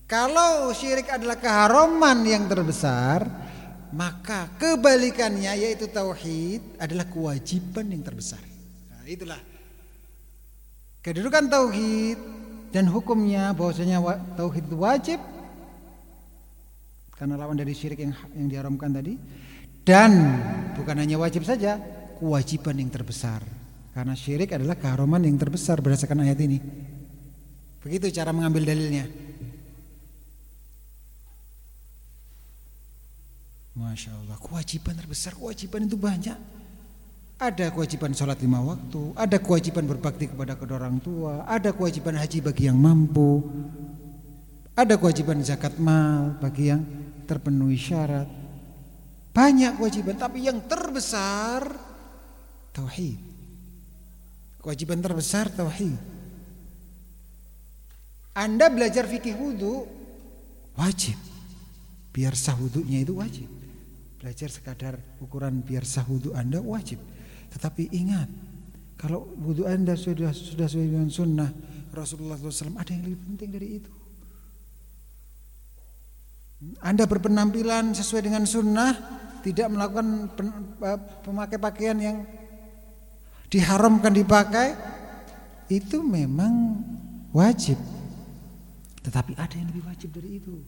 Kalau syirik adalah keharaman yang terbesar, maka kebalikannya yaitu tauhid adalah kewajiban yang terbesar. Nah, itulah kedudukan tauhid dan hukumnya bahwasanya tauhid itu wajib karena lawan dari syirik yang yang diharamkan tadi dan bukan hanya wajib saja, kewajiban yang terbesar. Karena syirik adalah keharuman yang terbesar berdasarkan ayat ini. Begitu cara mengambil dalilnya. Masya Allah, kewajiban terbesar, kewajiban itu banyak. Ada kewajiban sholat lima waktu, ada kewajiban berbakti kepada kedua orang tua, ada kewajiban haji bagi yang mampu, ada kewajiban zakat mal bagi yang terpenuhi syarat, banyak kewajiban, tapi yang terbesar tauhid. Kewajiban terbesar tauhid. Anda belajar fikih wudhu wajib. Biar sah wudhunya itu wajib. Belajar sekadar ukuran biar sah wudhu Anda wajib. Tetapi ingat, kalau wudhu Anda sudah sudah sesuai dengan sunnah Rasulullah SAW, ada yang lebih penting dari itu. Anda berpenampilan sesuai dengan sunnah, tidak melakukan pemakai pakaian yang diharamkan dipakai, itu memang wajib. Tetapi ada yang lebih wajib dari itu.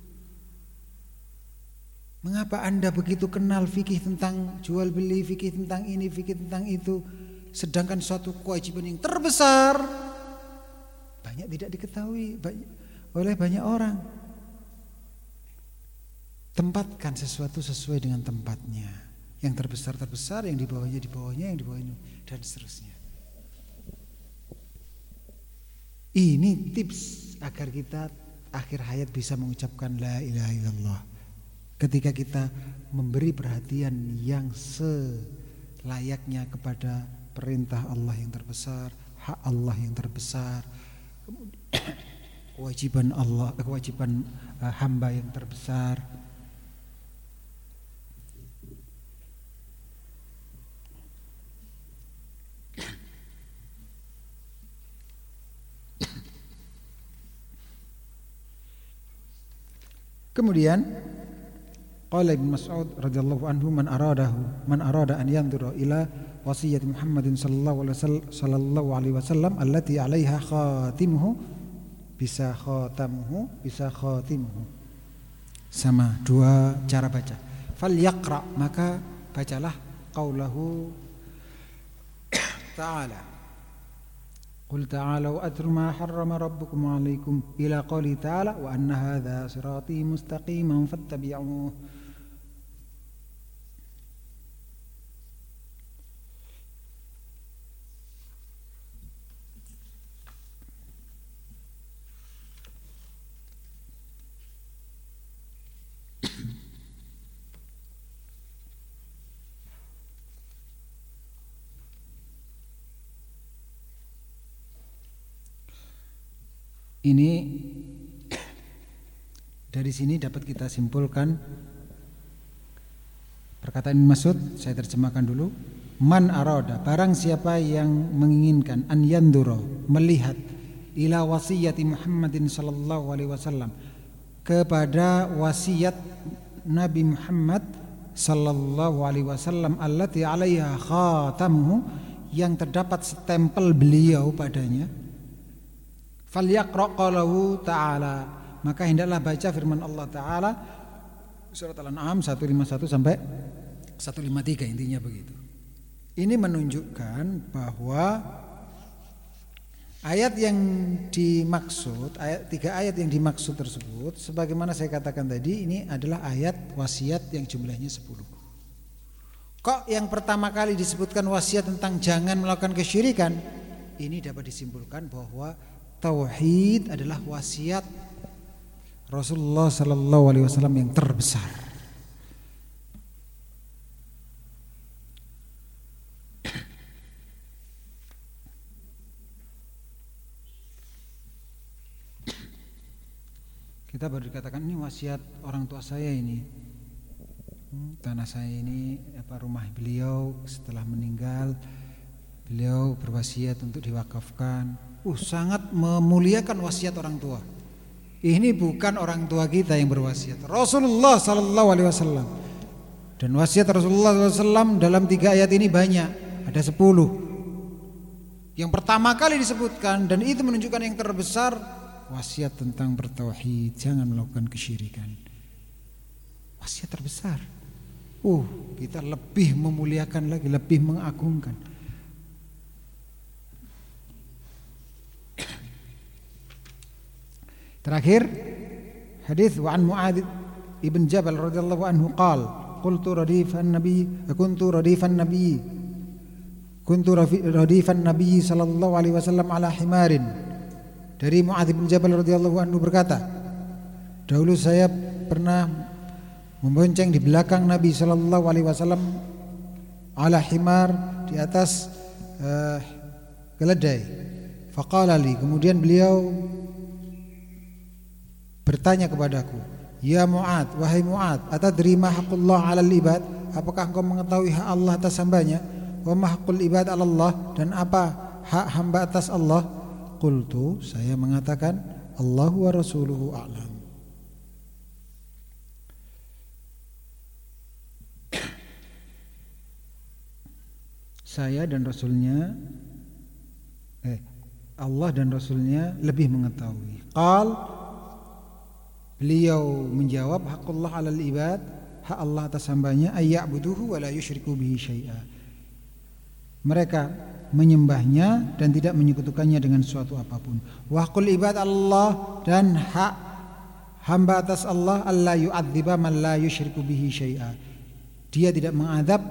Mengapa Anda begitu kenal fikih tentang jual beli, fikih tentang ini, fikih tentang itu, sedangkan suatu kewajiban yang terbesar banyak tidak diketahui oleh banyak orang. Tempatkan sesuatu sesuai dengan tempatnya. Yang terbesar terbesar, yang di bawahnya di bawahnya, yang di bawahnya dan seterusnya. Ini tips agar kita akhir hayat bisa mengucapkan la ilaha illallah. Ketika kita memberi perhatian yang selayaknya kepada perintah Allah yang terbesar, hak Allah yang terbesar, kewajiban Allah, kewajiban eh, hamba yang terbesar, Kemudian qala Ibnu Mas'ud radhiyallahu anhu man aradahu man arada an yanzura ila wasiyyat Muhammadin sallallahu alaihi wasallam sallallahu alaihi wasallam allati 'alaiha khatimuhu bisa khatamuhu, bisa khatimuhu. Sama dua cara baca. Fal yaqra maka bacalah qaulahu ta'ala. Qul ta'alu atru ma harrama rabbukum 'alaikum ila qouli ta'ala wa anna hadha sirati mustaqiman Ini dari sini dapat kita simpulkan. Perkataan Masud saya terjemahkan dulu. Man aroda barang siapa yang menginginkan an yanduro melihat ila wasiyati Muhammadin sallallahu alaihi wasallam kepada wasiat Nabi Muhammad sallallahu alaihi wasallam allati alaiha khatamuhu yang terdapat stempel beliau padanya falyaqra qalahu ta'ala maka hendaklah baca firman Allah taala surat Al-An'am 151 sampai 153 intinya begitu. Ini menunjukkan bahwa ayat yang dimaksud, ayat tiga ayat yang dimaksud tersebut sebagaimana saya katakan tadi ini adalah ayat wasiat yang jumlahnya 10. Kok yang pertama kali disebutkan wasiat tentang jangan melakukan kesyirikan? Ini dapat disimpulkan bahwa tauhid adalah wasiat Rasulullah sallallahu alaihi wasallam yang terbesar. Kita baru dikatakan ini wasiat orang tua saya ini. Hmm, tanah saya ini apa rumah beliau setelah meninggal beliau berwasiat untuk diwakafkan uh, sangat memuliakan wasiat orang tua. Ini bukan orang tua kita yang berwasiat. Rasulullah Sallallahu Alaihi Wasallam. Dan wasiat Rasulullah SAW dalam tiga ayat ini banyak. Ada sepuluh. Yang pertama kali disebutkan dan itu menunjukkan yang terbesar wasiat tentang bertauhid, jangan melakukan kesyirikan. Wasiat terbesar. Uh, kita lebih memuliakan lagi, lebih mengagungkan. Terakhir hadis wa an Muadz ibn Jabal radhiyallahu anhu qal qultu radifan nabi kuntu radifan nabi kuntu radifan nabi sallallahu alaihi wasallam ala himarin. Dari Muadz bin Jabal radhiyallahu anhu berkata dahulu saya pernah membonceng di belakang Nabi sallallahu alaihi wasallam ala himar di atas uh, keledai. Faqala li. Kemudian beliau bertanya kepadaku, "Ya Mu'ad, wahai Mu'ad, atadri ma haqqullah 'alal ibad? Apakah engkau mengetahui hak Allah atas hambanya? Wa ma haqqul ibad 'ala Allah dan apa hak hamba atas Allah?" Qultu, saya mengatakan, "Allahu wa rasuluhu a'lam." Saya dan Rasulnya eh, Allah dan Rasulnya lebih mengetahui. Qal Beliau menjawab hakullah alal ibad hak Allah atas hambanya ayya'buduhu wa la yusyriku bihi syai'a. Mereka menyembahnya dan tidak menyekutukannya dengan suatu apa pun. Wa hakul ibad Allah dan hak hamba atas Allah Allah yu'adziba man la yusyriku bihi syai'a. Dia tidak mengadab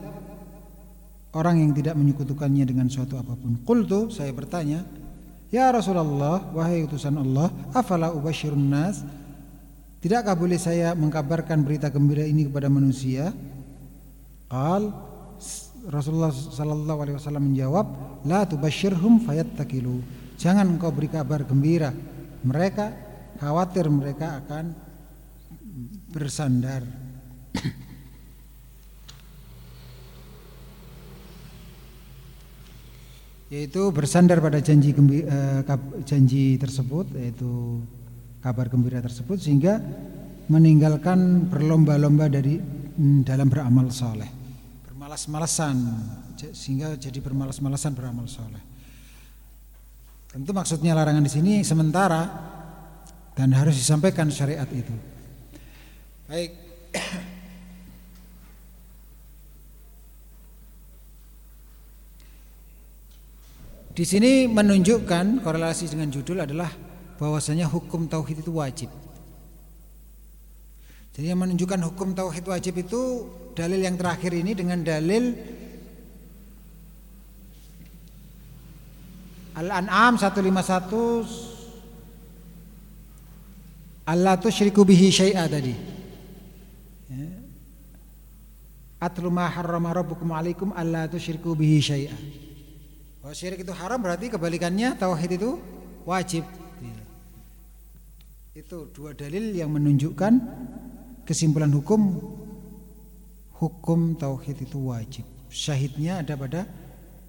orang yang tidak menyekutukannya dengan suatu apa pun. Qultu saya bertanya, "Ya Rasulullah, wahai utusan Allah, afala ubashirun nas?" Tidakkah boleh saya mengkabarkan berita gembira ini kepada manusia? Qal Rasulullah sallallahu alaihi wasallam menjawab, "La tubasyirhum fayattakilu." Jangan engkau beri kabar gembira. Mereka khawatir mereka akan bersandar. yaitu bersandar pada janji uh, janji tersebut yaitu kabar gembira tersebut sehingga meninggalkan berlomba-lomba dari mm, dalam beramal soleh bermalas-malasan sehingga jadi bermalas-malasan beramal soleh tentu maksudnya larangan di sini sementara dan harus disampaikan syariat itu. Baik. Di sini menunjukkan korelasi dengan judul adalah bahwasanya hukum tauhid itu wajib. Jadi yang menunjukkan hukum tauhid wajib itu dalil yang terakhir ini dengan dalil Al-An'am 151 Allah tusyriku bihi syai'a tadi. Ya. Atlu ma harrama rabbukum alaikum alla tusyriku bihi syai'a. Bahwa syirik itu haram berarti kebalikannya tauhid itu wajib. Itu dua dalil yang menunjukkan kesimpulan hukum hukum tauhid itu wajib. Syahidnya ada pada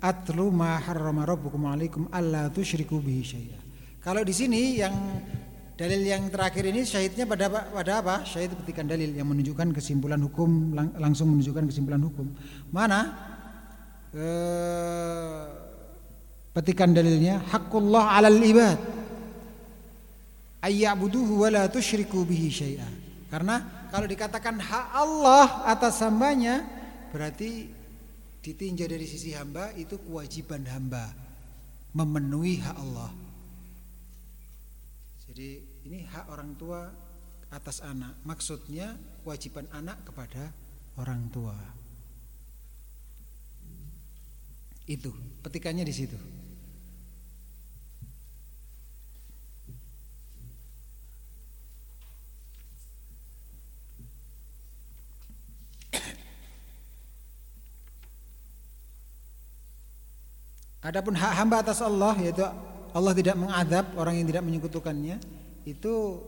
atlu ma harrama rabbukum alaikum alla tusyriku bihi syai'a. Kalau di sini yang dalil yang terakhir ini syahidnya pada pada apa? Syahid petikan dalil yang menunjukkan kesimpulan hukum lang, langsung menunjukkan kesimpulan hukum. Mana? Eh, petikan dalilnya haqqullah 'alal ibad ayyabuduhu wa la tusyriku bihi syai'a. Karena kalau dikatakan hak Allah atas hambanya berarti ditinjau dari sisi hamba itu kewajiban hamba memenuhi hak Allah. Jadi ini hak orang tua atas anak. Maksudnya kewajiban anak kepada orang tua. Itu petikannya di situ. Adapun hak hamba atas Allah yaitu Allah tidak mengadab orang yang tidak menyekutukannya itu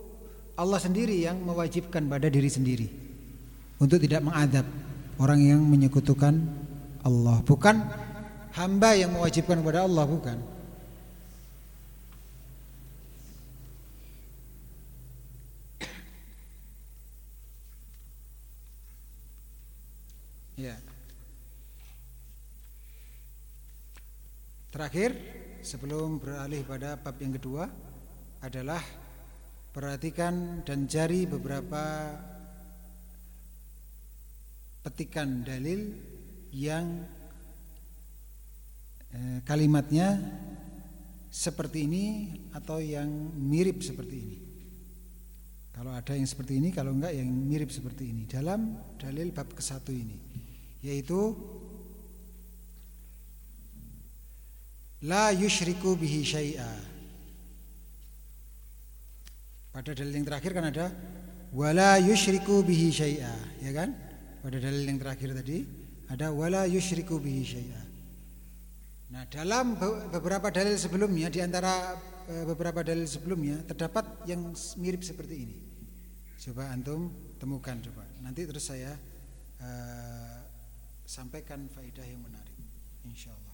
Allah sendiri yang mewajibkan pada diri sendiri untuk tidak mengadab orang yang menyekutukan Allah bukan hamba yang mewajibkan kepada Allah bukan Ya. Yeah. Terakhir sebelum beralih pada bab yang kedua adalah perhatikan dan cari beberapa petikan dalil yang eh, kalimatnya seperti ini atau yang mirip seperti ini. Kalau ada yang seperti ini, kalau enggak yang mirip seperti ini dalam dalil bab ke satu ini, yaitu la yushriku bihi syai'a. Pada dalil yang terakhir kan ada wala yushriku bihi syai'a, ya kan? Pada dalil yang terakhir tadi ada wala yushriku bihi syai'a. Nah, dalam beberapa dalil sebelumnya di antara e, beberapa dalil sebelumnya terdapat yang mirip seperti ini. Coba antum temukan coba. Nanti terus saya uh, sampaikan faedah yang menarik insyaallah.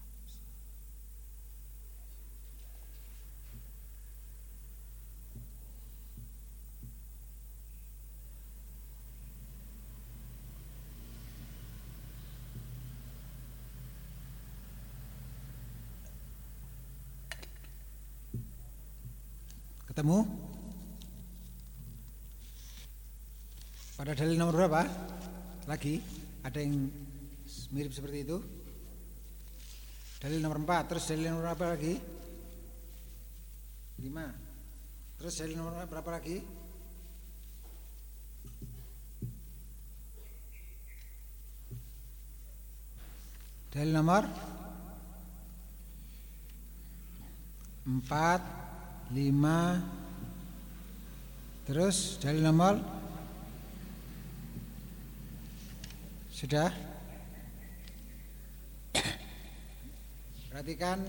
Ketemu? Pada dalil nomor berapa? Lagi? Ada yang mirip seperti itu? Dalil nomor 4, terus dalil nomor berapa lagi? 5. Terus dalil nomor berapa lagi? Dalil nomor 4 lima. Terus dalil nomor. Sudah? Perhatikan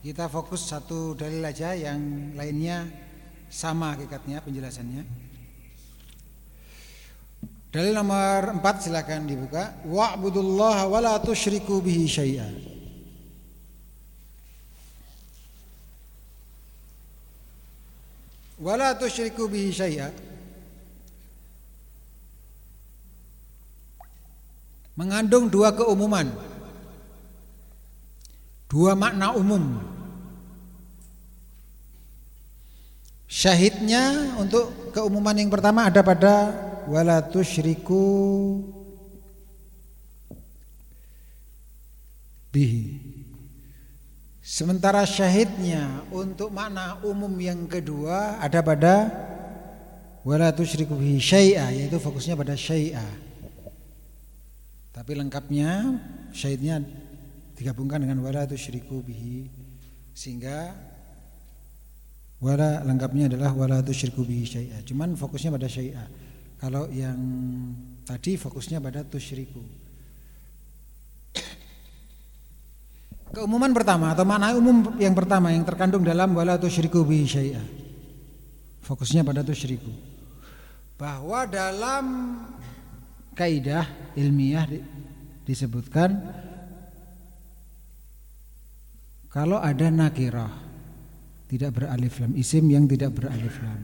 kita fokus satu dalil aja yang lainnya sama hakikatnya penjelasannya. Dalil nomor empat silakan dibuka. Wa'budullaha wa la tusyriku bihi syai'an wala tusyriku bihi syai'a. Mengandung dua keumuman. Dua makna umum. Syahidnya untuk keumuman yang pertama ada pada wala tusyriku bihi. Sementara syahidnya untuk makna umum yang kedua ada pada wala tusyriku bihi syai'a yaitu fokusnya pada syai'a. Tapi lengkapnya syahidnya digabungkan dengan wala tusyriku bihi sehingga wala lengkapnya adalah wala tusyriku bihi syai'a. Cuman fokusnya pada syai'a. Kalau yang tadi fokusnya pada tusyriku. Keumuman pertama atau makna umum yang pertama yang terkandung dalam wala tusyriku bi syai'a. Fokusnya pada tusyriku. Bahwa dalam kaidah ilmiah disebutkan kalau ada nakirah tidak beralif lam, isim yang tidak beralif lam.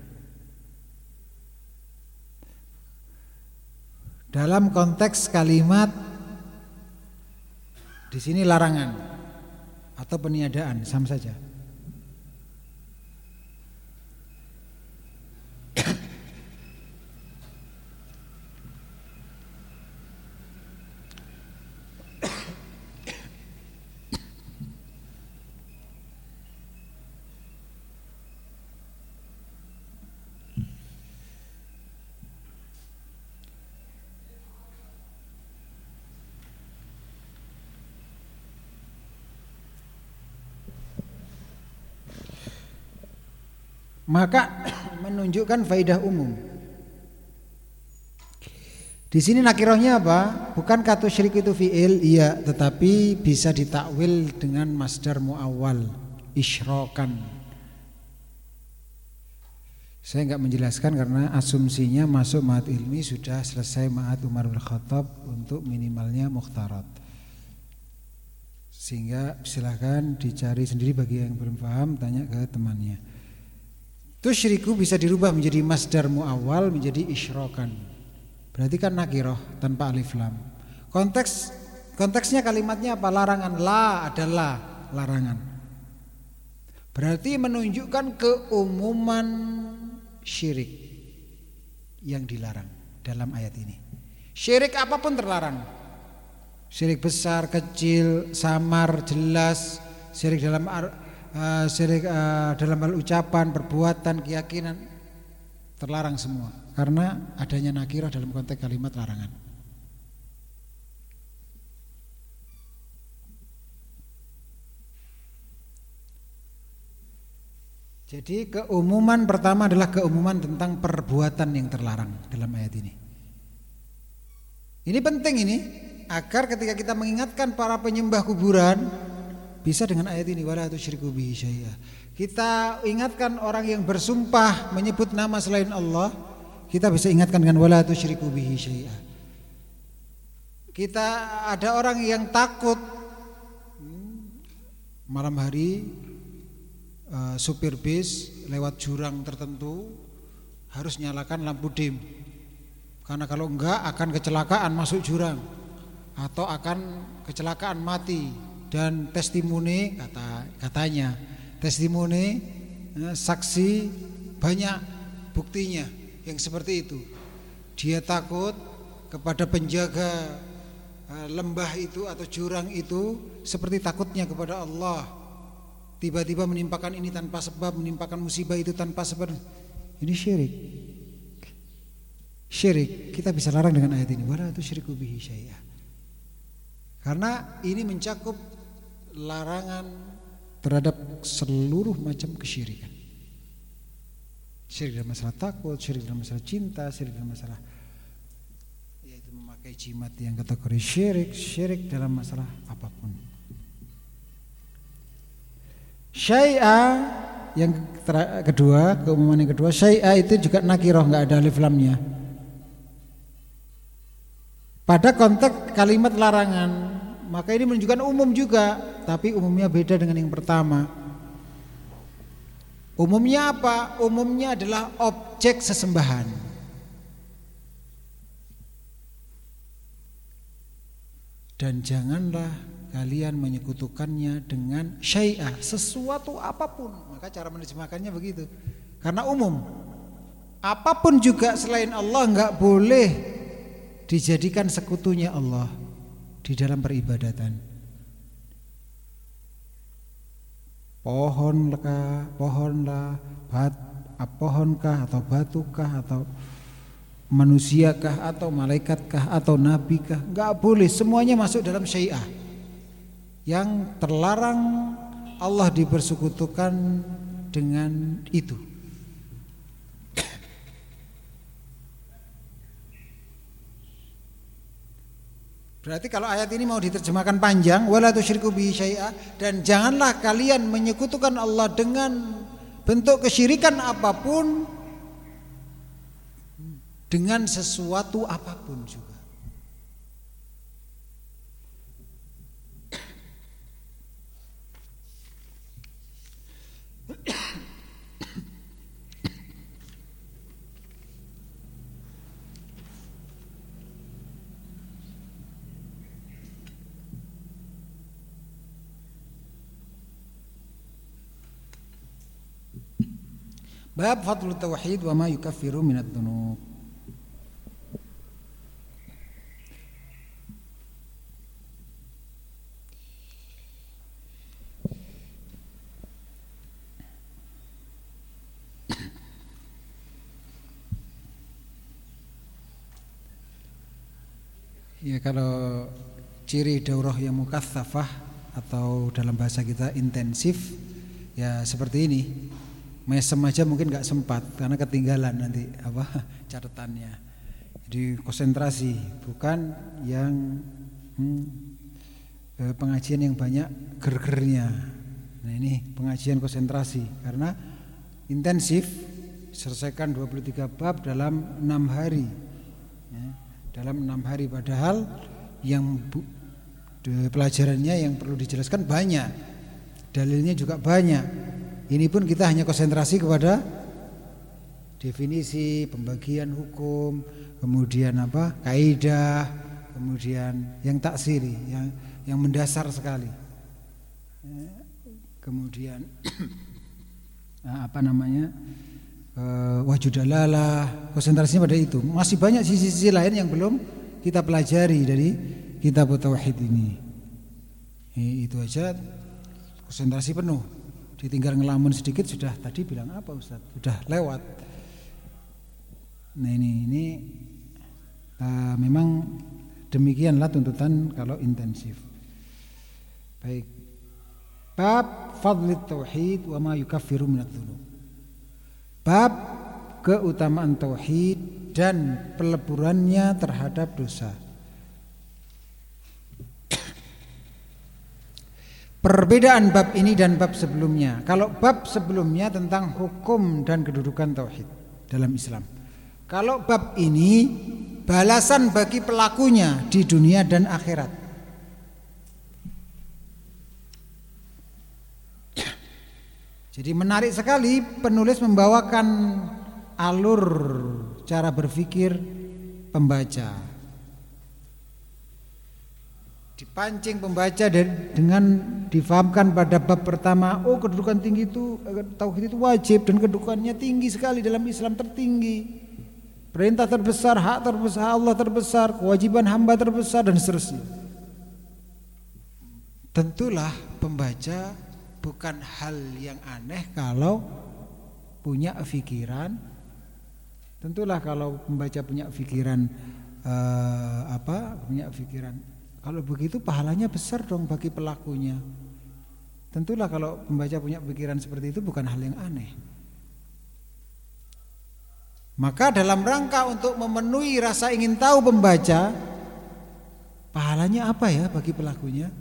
Dalam konteks kalimat di sini larangan atau peniadaan sama saja. Maka menunjukkan faidah umum. Di sini nakirohnya apa? Bukan kata syirik itu fiil, iya, tetapi bisa ditakwil dengan masdar muawwal, isyrokan. Saya enggak menjelaskan karena asumsinya masuk maat ilmi sudah selesai maat Umar bin Khattab untuk minimalnya mukhtarat. Sehingga silahkan dicari sendiri bagi yang belum paham tanya ke temannya. Tusyriku bisa dirubah menjadi masdar muawal menjadi isyrokan. Berarti kan nakiroh tanpa alif lam. Konteks konteksnya kalimatnya apa? Larangan la adalah larangan. Berarti menunjukkan keumuman syirik yang dilarang dalam ayat ini. Syirik apa pun terlarang. Syirik besar, kecil, samar, jelas, syirik dalam uh, syirik uh, dalam hal ucapan, perbuatan, keyakinan terlarang semua karena adanya nakirah dalam konteks kalimat larangan. Jadi keumuman pertama adalah keumuman tentang perbuatan yang terlarang dalam ayat ini. Ini penting ini agar ketika kita mengingatkan para penyembah kuburan bisa dengan ayat ini wala tusyriku bihi syai'a. Kita ingatkan orang yang bersumpah menyebut nama selain Allah, kita bisa ingatkan dengan wala tusyriku bihi syai'a. Kita ada orang yang takut hmm, malam hari uh, supir bis lewat jurang tertentu harus nyalakan lampu dim. Karena kalau enggak akan kecelakaan masuk jurang atau akan kecelakaan mati dan testimoni kata katanya testimoni eh, saksi banyak buktinya yang seperti itu. Dia takut kepada penjaga eh, lembah itu atau jurang itu seperti takutnya kepada Allah. Tiba-tiba menimpakan ini tanpa sebab menimpakan musibah itu tanpa sebab. Ini syirik. Syirik. Kita bisa larang dengan ayat ini. Wala tusyriku bihi syai'a. Karena ini mencakup larangan terhadap seluruh macam kesyirikan. Syirik dalam masalah takut, syirik dalam masalah cinta, syirik dalam masalah yaitu memakai jimat yang kategori syirik, syirik dalam masalah apa pun. Syai'a yang kedua, keumuman yang kedua, syai'a itu juga nakiroh, nggak ada alif lamnya. Pada konteks kalimat larangan maka ini menunjukkan umum juga, tapi umumnya beda dengan yang pertama. Umumnya apa? Umumnya adalah objek sesembahan. Dan janganlah kalian menyekutukannya dengan syai'ah, sesuatu apa pun. Maka cara menerjemahkannya begitu. Karena umum. Apa pun juga selain Allah nggak boleh dijadikan sekutunya Allah di dalam peribadatan. Pohonlah, pohonlah, bat, pohonkah atau batukah atau manusiakah atau malaikatkah atau nabikah? Enggak boleh, semuanya masuk dalam syai'ah. Yang terlarang Allah dipersekutukan dengan itu. Berarti kalau ayat ini mau diterjemahkan panjang wala tusyriku bihi syai'a dan janganlah kalian menyekutukan Allah dengan bentuk kesyirikan apa pun dengan sesuatu apa pun juga. Bab fadlu tauhid wa ma yukaffiru minat dunub. Ya kalau ciri daurah yang mukatsafah atau dalam bahasa kita intensif ya seperti ini mesem aja mungkin nggak sempat karena ketinggalan nanti apa catatannya. Jadi konsentrasi bukan yang hmm, eh, pengajian yang banyak gergernya. Nah ini pengajian konsentrasi karena intensif selesaikan 23 bab dalam enam hari. Ya, dalam enam hari padahal yang bu, de, pelajarannya yang perlu dijelaskan banyak, dalilnya juga banyak. Ini pun kita hanya konsentrasi kepada definisi, pembagian hukum, kemudian apa? kaidah, kemudian yang taksiri, yang yang mendasar sekali. Ya, kemudian apa namanya? Eh, wajudalalah, konsentrasinya pada itu. Masih banyak sisi-sisi lain yang belum kita pelajari dari kitab tauhid ini. Itu aja konsentrasi penuh ditinggal ngelamun sedikit sudah tadi bilang apa Ustaz? Sudah lewat. Nah ini ini uh, memang demikianlah tuntutan kalau intensif. Baik. Bab fadli tauhid wa ma yukaffiru minadz bab keutamaan tauhid dan peleburannya terhadap dosa Perbedaan bab ini dan bab sebelumnya. Kalau bab sebelumnya tentang hukum dan kedudukan tauhid dalam Islam. Kalau bab ini balasan bagi pelakunya di dunia dan akhirat. Jadi menarik sekali penulis membawakan alur cara berpikir pembaca dipancing pembaca dengan difahamkan pada bab pertama oh kedudukan tinggi itu eh, tauhid itu wajib dan kedudukannya tinggi sekali dalam Islam tertinggi. Perintah terbesar hak terbesar Allah terbesar kewajiban hamba terbesar dan seterusnya. Tentulah pembaca bukan hal yang aneh kalau punya pikiran tentulah kalau pembaca punya pikiran uh, apa punya pikiran kalau begitu pahalanya besar dong bagi pelakunya. Tentulah kalau pembaca punya pikiran seperti itu bukan hal yang aneh. Maka dalam rangka untuk memenuhi rasa ingin tahu pembaca, pahalanya apa ya bagi pelakunya?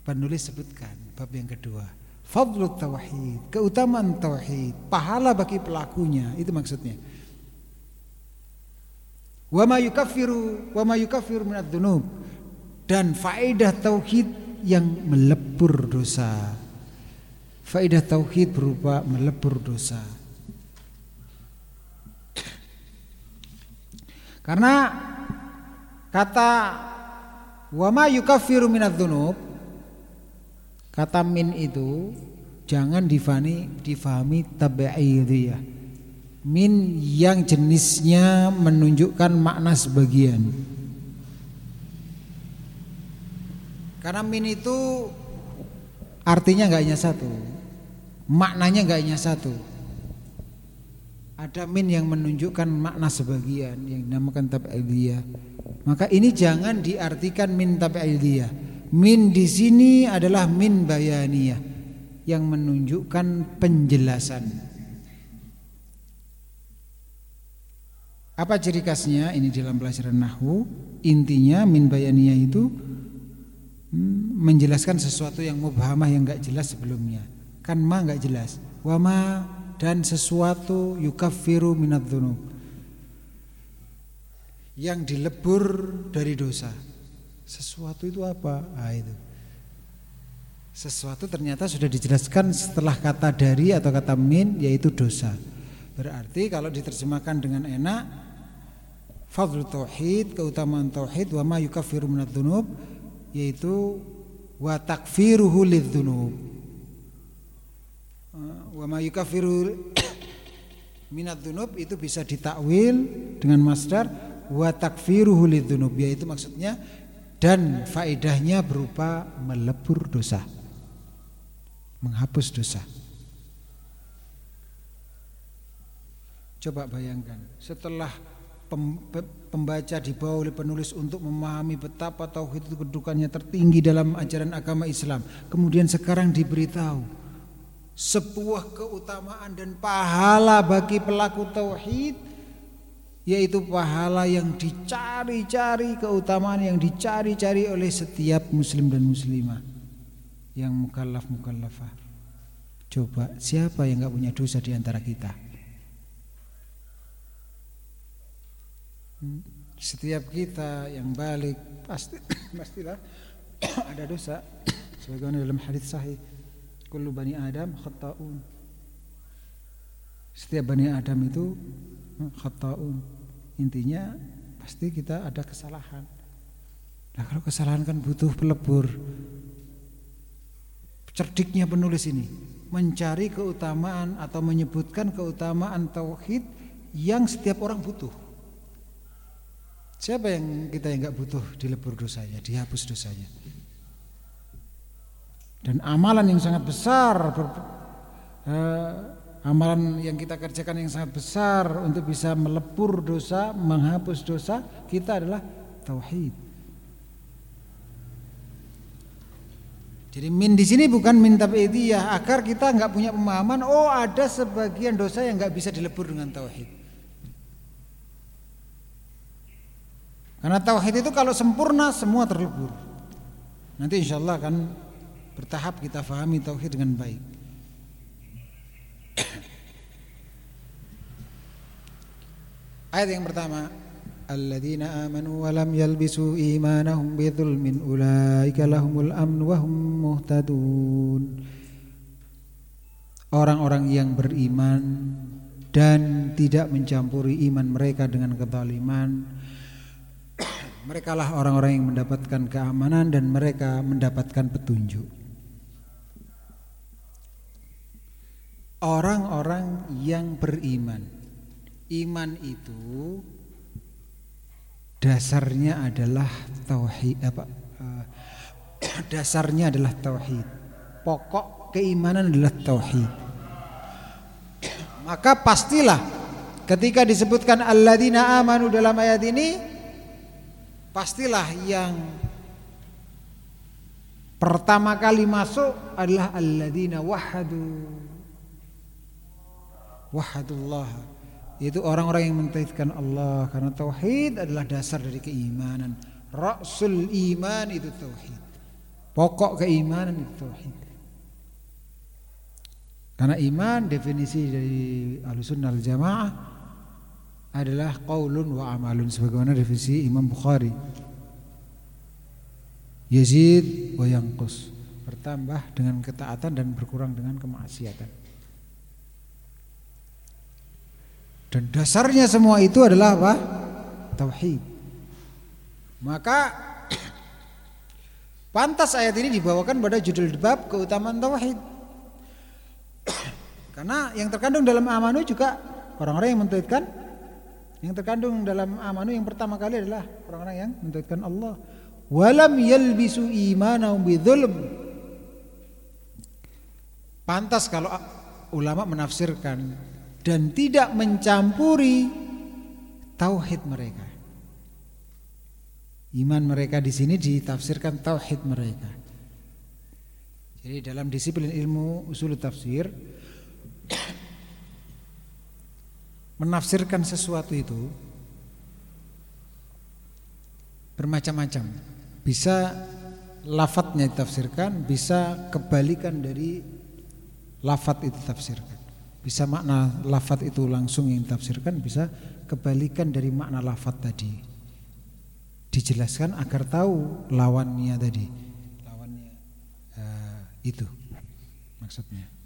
Penulis sebutkan bab yang kedua. Fadlut tauhid, keutamaan tauhid, pahala bagi pelakunya, itu maksudnya. Wa ma yukaffiru wa ma yukaffiru minadz dzunub dan faedah tauhid yang melebur dosa. Faedah tauhid berupa melebur dosa. Karena kata wa ma yukaffiru minadz kata min itu jangan difani difahami tabi'idiyah min yang jenisnya menunjukkan makna sebagian karena min itu artinya nggak hanya satu. Maknanya nggak hanya satu. Ada min yang menunjukkan makna sebagian yang dinamakan tabi'idiyah maka ini jangan diartikan min tabi'idiyah min di sini adalah min bayaniyah yang menunjukkan penjelasan. Apa ciri khasnya? Ini dalam pelajaran nahwu. Intinya min bayaniyah itu menjelaskan sesuatu yang mubhamah yang enggak jelas sebelumnya. Kan ma enggak jelas. Wa ma dan sesuatu yukaffiru minadz dzunub. Yang dilebur dari dosa. Sesuatu itu apa? Ah itu. Sesuatu ternyata sudah dijelaskan setelah kata dari atau kata min yaitu dosa. Berarti kalau diterjemahkan dengan enak fadlu tauhid, keutamaan tauhid wa ma yukaffiru dzunub yaitu wa takfiruhu lidzunub. Wa ma yukaffiru minadz dzunub itu bisa ditakwil dengan masdar wa takfiruhu lidzunub yaitu maksudnya dan faedahnya berupa melebur dosa. Menghapus dosa. Coba bayangkan setelah pembaca dibawa oleh penulis untuk memahami betapa tauhid itu kedudukannya tertinggi dalam ajaran agama Islam. Kemudian sekarang diberitahu sebuah keutamaan dan pahala bagi pelaku tauhid yaitu pahala yang dicari-cari keutamaan yang dicari-cari oleh setiap muslim dan muslimah yang mukallaf mukallafah. Coba siapa yang nggak punya dosa di antara kita? Setiap kita yang balik pasti pastilah ada dosa. Sebagaimana dalam hadis sahih, kullu bani Adam khata'un. Setiap bani Adam itu khata'un. Intinya pasti kita ada kesalahan. Nah kalau kesalahan kan butuh pelebur. Cerdiknya penulis ini mencari keutamaan atau menyebutkan keutamaan tauhid yang setiap orang butuh. Siapa yang kita yang nggak butuh dilebur dosanya, dihapus dosanya? Dan amalan yang sangat besar, ber, eh, amalan yang kita kerjakan yang sangat besar untuk bisa melepur dosa, menghapus dosa, kita adalah tauhid. Jadi min di sini bukan min tabi'idiyah agar kita nggak punya pemahaman oh ada sebagian dosa yang nggak bisa dilebur dengan tauhid. Karena tauhid itu kalau sempurna semua terlebur. Nanti insya Allah akan bertahap kita fahami tauhid dengan baik. Ayat yang pertama, alladzina amanu wa lam yalbisu imanahum bidzulmin ulaika lahumul amnu wa muhtadun. Orang-orang yang beriman dan tidak mencampuri iman mereka dengan kezaliman mereka lah orang-orang yang mendapatkan keamanan dan mereka mendapatkan petunjuk. Orang-orang yang beriman. Iman itu dasarnya adalah tauhid apa uh, dasarnya adalah tauhid. Pokok keimanan adalah tauhid. Maka pastilah ketika disebutkan alladzina amanu dalam ayat ini pastilah yang pertama kali masuk adalah alladzina wahadu. Wahadullah. Itu orang-orang yang mentauhidkan Allah. Karena tauhid adalah dasar dari keimanan. Rasul iman itu tauhid. Pokok keimanan itu tauhid. Karena iman definisi dari al-sunnah al-jamaah adalah qaulun wa amalun sebagaimana definisi Imam Bukhari. Yazid wa yanqus, bertambah dengan ketaatan dan berkurang dengan kemaksiatan. Dan dasarnya semua itu adalah apa? Tauhid. Maka pantas ayat ini dibawakan pada judul bab keutamaan tauhid. Karena yang terkandung dalam amanu juga orang-orang yang mentauhidkan yang terkandung dalam amanu yang pertama kali adalah orang-orang yang mentauhidkan Allah. Walam yalbisu imanahum bidzulm. Pantas kalau ulama menafsirkan dan tidak mencampuri tauhid mereka. Iman mereka di sini ditafsirkan tauhid mereka. Jadi dalam disiplin ilmu usul tafsir menafsirkan sesuatu itu bermacam-macam. Bisa lafadznya ditafsirkan, bisa kebalikan dari lafadz itu tafsirkan. Bisa makna lafadz itu langsung yang ditafsirkan, bisa kebalikan dari makna lafadz tadi. Dijelaskan agar tahu lawannya tadi. Lawannya uh, itu maksudnya.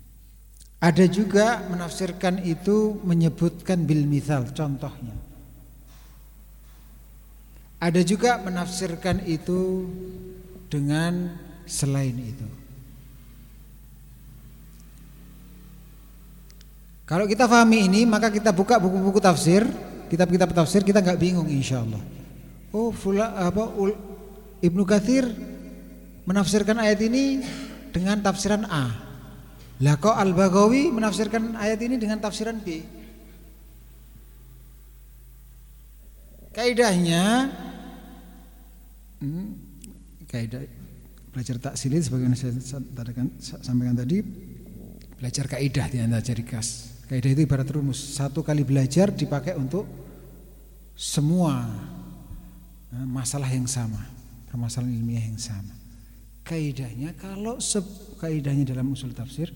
Ada juga menafsirkan itu menyebutkan bil misal contohnya. Ada juga menafsirkan itu dengan selain itu. Kalau kita pahami ini maka kita buka buku-buku tafsir, kitab-kitab tafsir kita nggak bingung insya Allah. Oh, fula, apa Ibnu Katsir menafsirkan ayat ini dengan tafsiran A. Lah kok Al-Baghawi menafsirkan ayat ini dengan tafsiran B? Kaidahnya hmm, kaidah belajar taksilin sebagaimana saya sampaikan tadi belajar kaidah di antara ciri khas. Kaidah itu ibarat rumus, satu kali belajar dipakai untuk semua eh, masalah yang sama, permasalahan ilmiah yang sama. Kaidahnya kalau kaidahnya dalam usul tafsir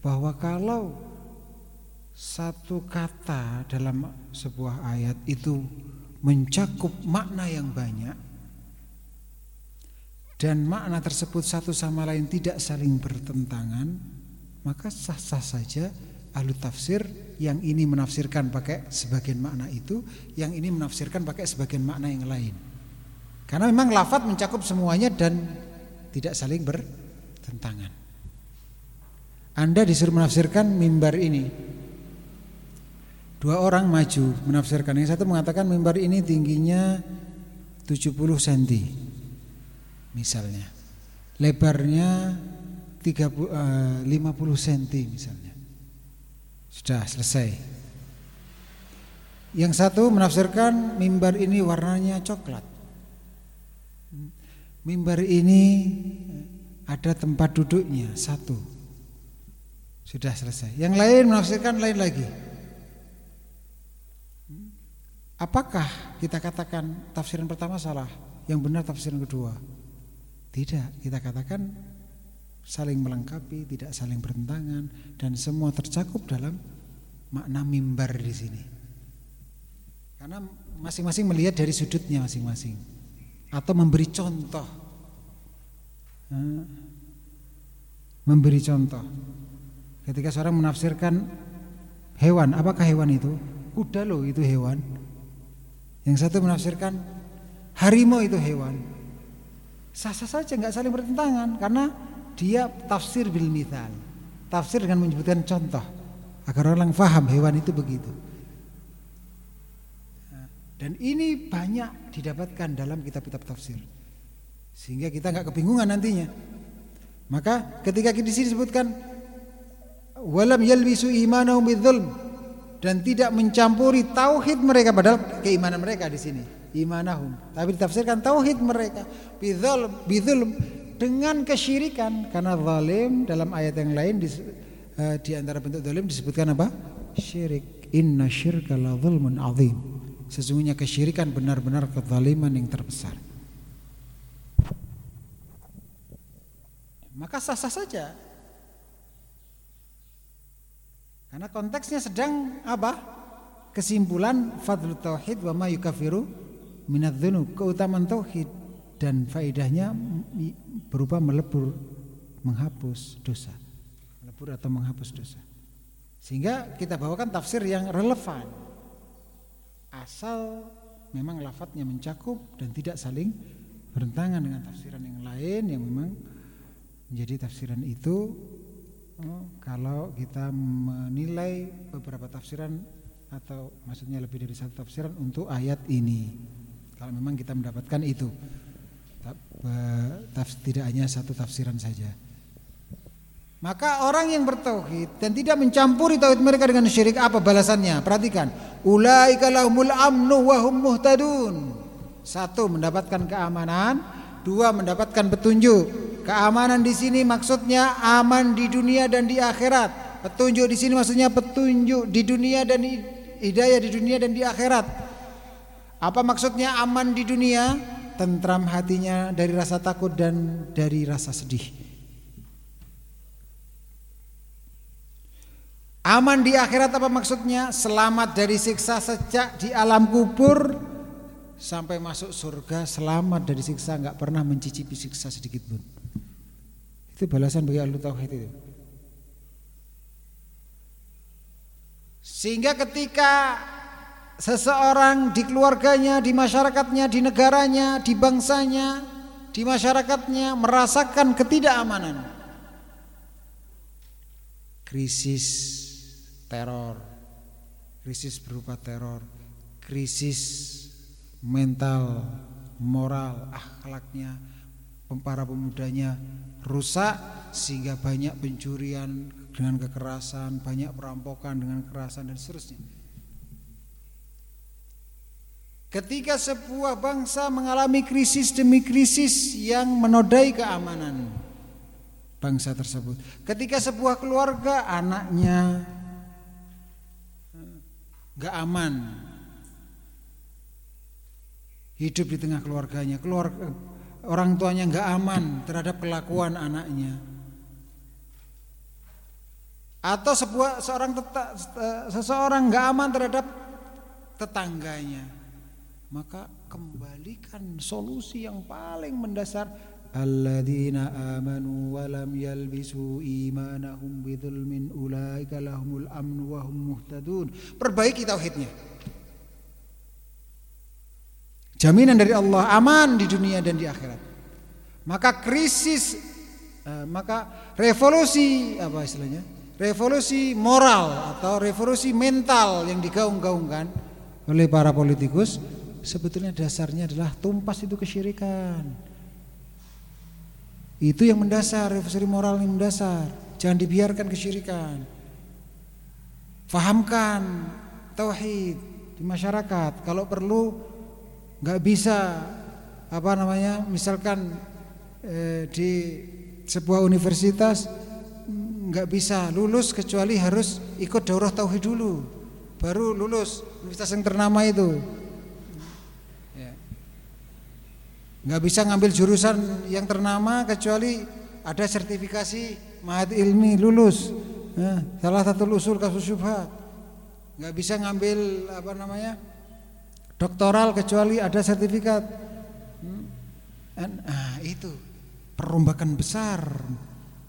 bahwa kalau satu kata dalam sebuah ayat itu mencakup makna yang banyak dan makna tersebut satu sama lain tidak saling bertentangan maka sah-sah saja ahlu tafsir yang ini menafsirkan pakai sebagian makna itu yang ini menafsirkan pakai sebagian makna yang lain. Karena memang lafat mencakup semuanya dan tidak saling bertentangan. Anda disuruh menafsirkan mimbar ini. Dua orang maju menafsirkan. Yang satu mengatakan mimbar ini tingginya 70 cm. Misalnya. Lebarnya 30, uh, 50 cm misalnya. Sudah selesai. Yang satu menafsirkan mimbar ini warnanya coklat. Mimbar ini ada tempat duduknya satu. Sudah selesai. Yang lain menafsirkan lain lagi. Apakah kita katakan tafsiran pertama salah, yang benar tafsiran kedua? Tidak, kita katakan saling melengkapi, tidak saling bertentangan dan semua tercakup dalam makna mimbar di sini. Karena masing-masing melihat dari sudutnya masing-masing atau memberi contoh. Memberi contoh. Ketika seorang menafsirkan hewan apakah hewan itu? Kuda loh itu hewan. Yang satu menafsirkan harimau itu hewan. Sah-sah saja nggak saling bertentangan karena dia tafsir bil mithal. Tafsir dengan menyebutkan contoh agar orang faham hewan itu begitu dan ini banyak didapatkan dalam kitab-kitab tafsir. Sehingga kita nggak kebingungan nantinya. Maka ketika di sini disebutkan walam yalbisu imanahum bidzulm dan tidak mencampuri tauhid mereka padahal keimanan mereka di sini imanahum. Tapi ditafsirkan tauhid mereka bidzulm bidzulm dengan kesyirikan. Karena zalim dalam ayat yang lain di, uh, di antara bentuk zalim disebutkan apa? Syirik. Inna syirka la zulmun azim Sesungguhnya kesyirikan benar-benar kezaliman yang terbesar. Maka sah-sah saja. Karena konteksnya sedang apa? Kesimpulan fadlu tauhid wa ma yukafiru minadz dzunub, keutamaan tauhid dan faedahnya berupa melebur menghapus dosa. Melebur atau menghapus dosa. Sehingga kita bawakan tafsir yang relevan asal memang lafadznya mencakup dan tidak saling bertentangan dengan tafsiran yang lain yang memang menjadi tafsiran itu oh, kalau kita menilai beberapa tafsiran atau maksudnya lebih dari satu tafsiran untuk ayat ini. Kalau memang kita mendapatkan itu. Tidak hanya satu tafsiran saja. Maka orang yang bertauhid dan tidak mencampuri tauhid mereka dengan syirik apa balasannya? Perhatikan. Ulaika lahumul amnu wa hum muhtadun. Satu mendapatkan keamanan, dua mendapatkan petunjuk. Keamanan di sini maksudnya aman di dunia dan di akhirat. Petunjuk di sini maksudnya petunjuk di dunia dan hidayah di dunia dan di akhirat. Apa maksudnya aman di dunia? Tentram hatinya dari rasa takut dan dari rasa sedih. Aman di akhirat apa maksudnya? Selamat dari siksa sejak di alam kubur sampai masuk surga selamat dari siksa nggak pernah mencicipi siksa sedikit pun. Itu balasan bagi ahli tauhid itu. Sehingga ketika seseorang di keluarganya, di masyarakatnya, di negaranya, di bangsanya, di masyarakatnya merasakan ketidakamanan, krisis teror, krisis berupa teror, krisis mental, moral, akhlaknya, para pemudanya rusak sehingga banyak pencurian dengan kekerasan, banyak perampokan dengan kekerasan dan seterusnya. Ketika sebuah bangsa mengalami krisis demi krisis yang menodai keamanan bangsa tersebut. Ketika sebuah keluarga anaknya gak aman. Hidup di tengah keluarganya. Keluarga orang tuanya gak aman terhadap kelakuan anaknya. Atau sebuah seorang teta, seseorang gak aman terhadap tetangganya. Maka kembalikan solusi yang paling mendasar wa lam yalbisu imanahum bidzulmin ulaika lahumul amnu wa hum muhtadun perbaiki tauhidnya. Jaminan dari Allah aman di dunia dan di akhirat. Maka krisis uh, maka revolusi apa istilahnya? Revolusi moral atau revolusi mental yang digaung-gaungkan oleh para politikus sebetulnya dasarnya adalah tumpas itu kesyirikan itu yang mendasar, revolusi moral yang mendasar. Jangan dibiarkan kesyirikan. Fahamkan tauhid di masyarakat. Kalau perlu nggak bisa apa namanya, misalkan eh, di sebuah universitas nggak bisa lulus kecuali harus ikut daurah tauhid dulu, baru lulus universitas yang ternama itu. Nggak bisa ngambil jurusan yang ternama kecuali ada sertifikasi mahat ilmi lulus. Ya, salah satu usul kasus syubhat nggak bisa ngambil apa namanya doktoral kecuali ada sertifikat. Nah, itu perombakan besar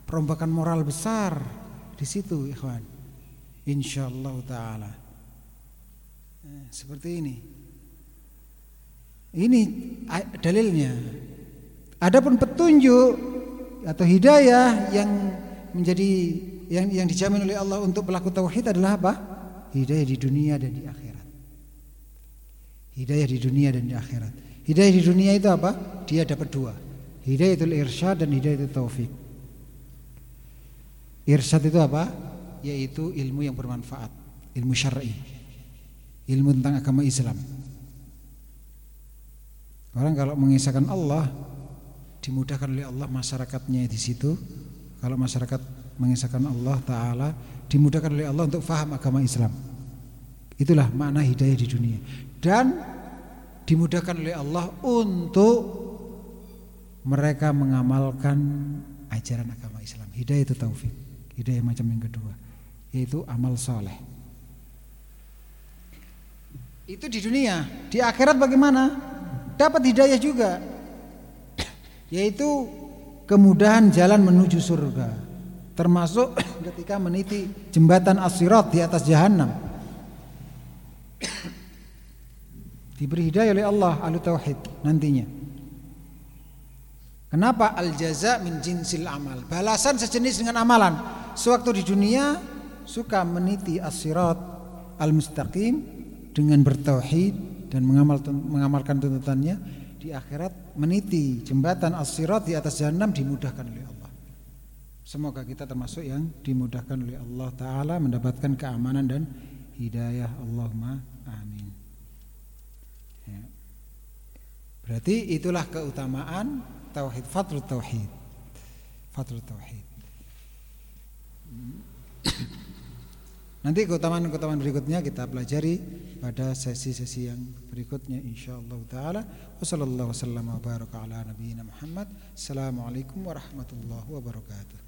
perombakan moral besar di situ ikhwan. Insyaallah taala. Eh, seperti ini ini dalilnya. Adapun petunjuk atau hidayah yang menjadi yang yang dijamin oleh Allah untuk pelaku tauhid adalah apa? Hidayah di dunia dan di akhirat. Hidayah di dunia dan di akhirat. Hidayah di dunia itu apa? Dia dapat dua. Itu irsyad dan hidayah itu taufik. Irsyad itu apa? Yaitu ilmu yang bermanfaat, ilmu syar'i. Ilmu tentang agama Islam. Orang kalau mengisahkan Allah dimudahkan oleh Allah masyarakatnya di situ. Kalau masyarakat mengisahkan Allah Taala dimudahkan oleh Allah untuk faham agama Islam. Itulah makna hidayah di dunia dan dimudahkan oleh Allah untuk mereka mengamalkan ajaran agama Islam. Hidayah itu taufik. Hidayah macam yang kedua yaitu amal soleh. Itu di dunia. Di akhirat bagaimana? Dapat hidayah juga. Yaitu kemudahan jalan menuju surga. Termasuk ketika meniti jembatan as-sirat di atas jahanam diberi hidayah oleh Allah ahli tauhid nantinya. Kenapa? Al jaza min jinsil amal. Balasan sejenis dengan amalan. Sewaktu di dunia suka meniti as-sirat al-mustaqim dengan bertauhid dan mengamal, mengamalkan tuntutannya di akhirat meniti jembatan as-sirat di atas jahanam dimudahkan oleh Allah. Semoga kita termasuk yang dimudahkan oleh Allah taala mendapatkan keamanan dan hidayah. Allahumma amin. Ya. Berarti itulah keutamaan tauhid fatrul tauhid. Fatrul tauhid. Nanti keutamaan-keutamaan berikutnya kita pelajari pada sesi-sesi yang berikutnya insyaallah taala. Wassallallahu wasallam wa baraka ala nabiyyina Muhammad. Assalamualaikum warahmatullahi wabarakatuh.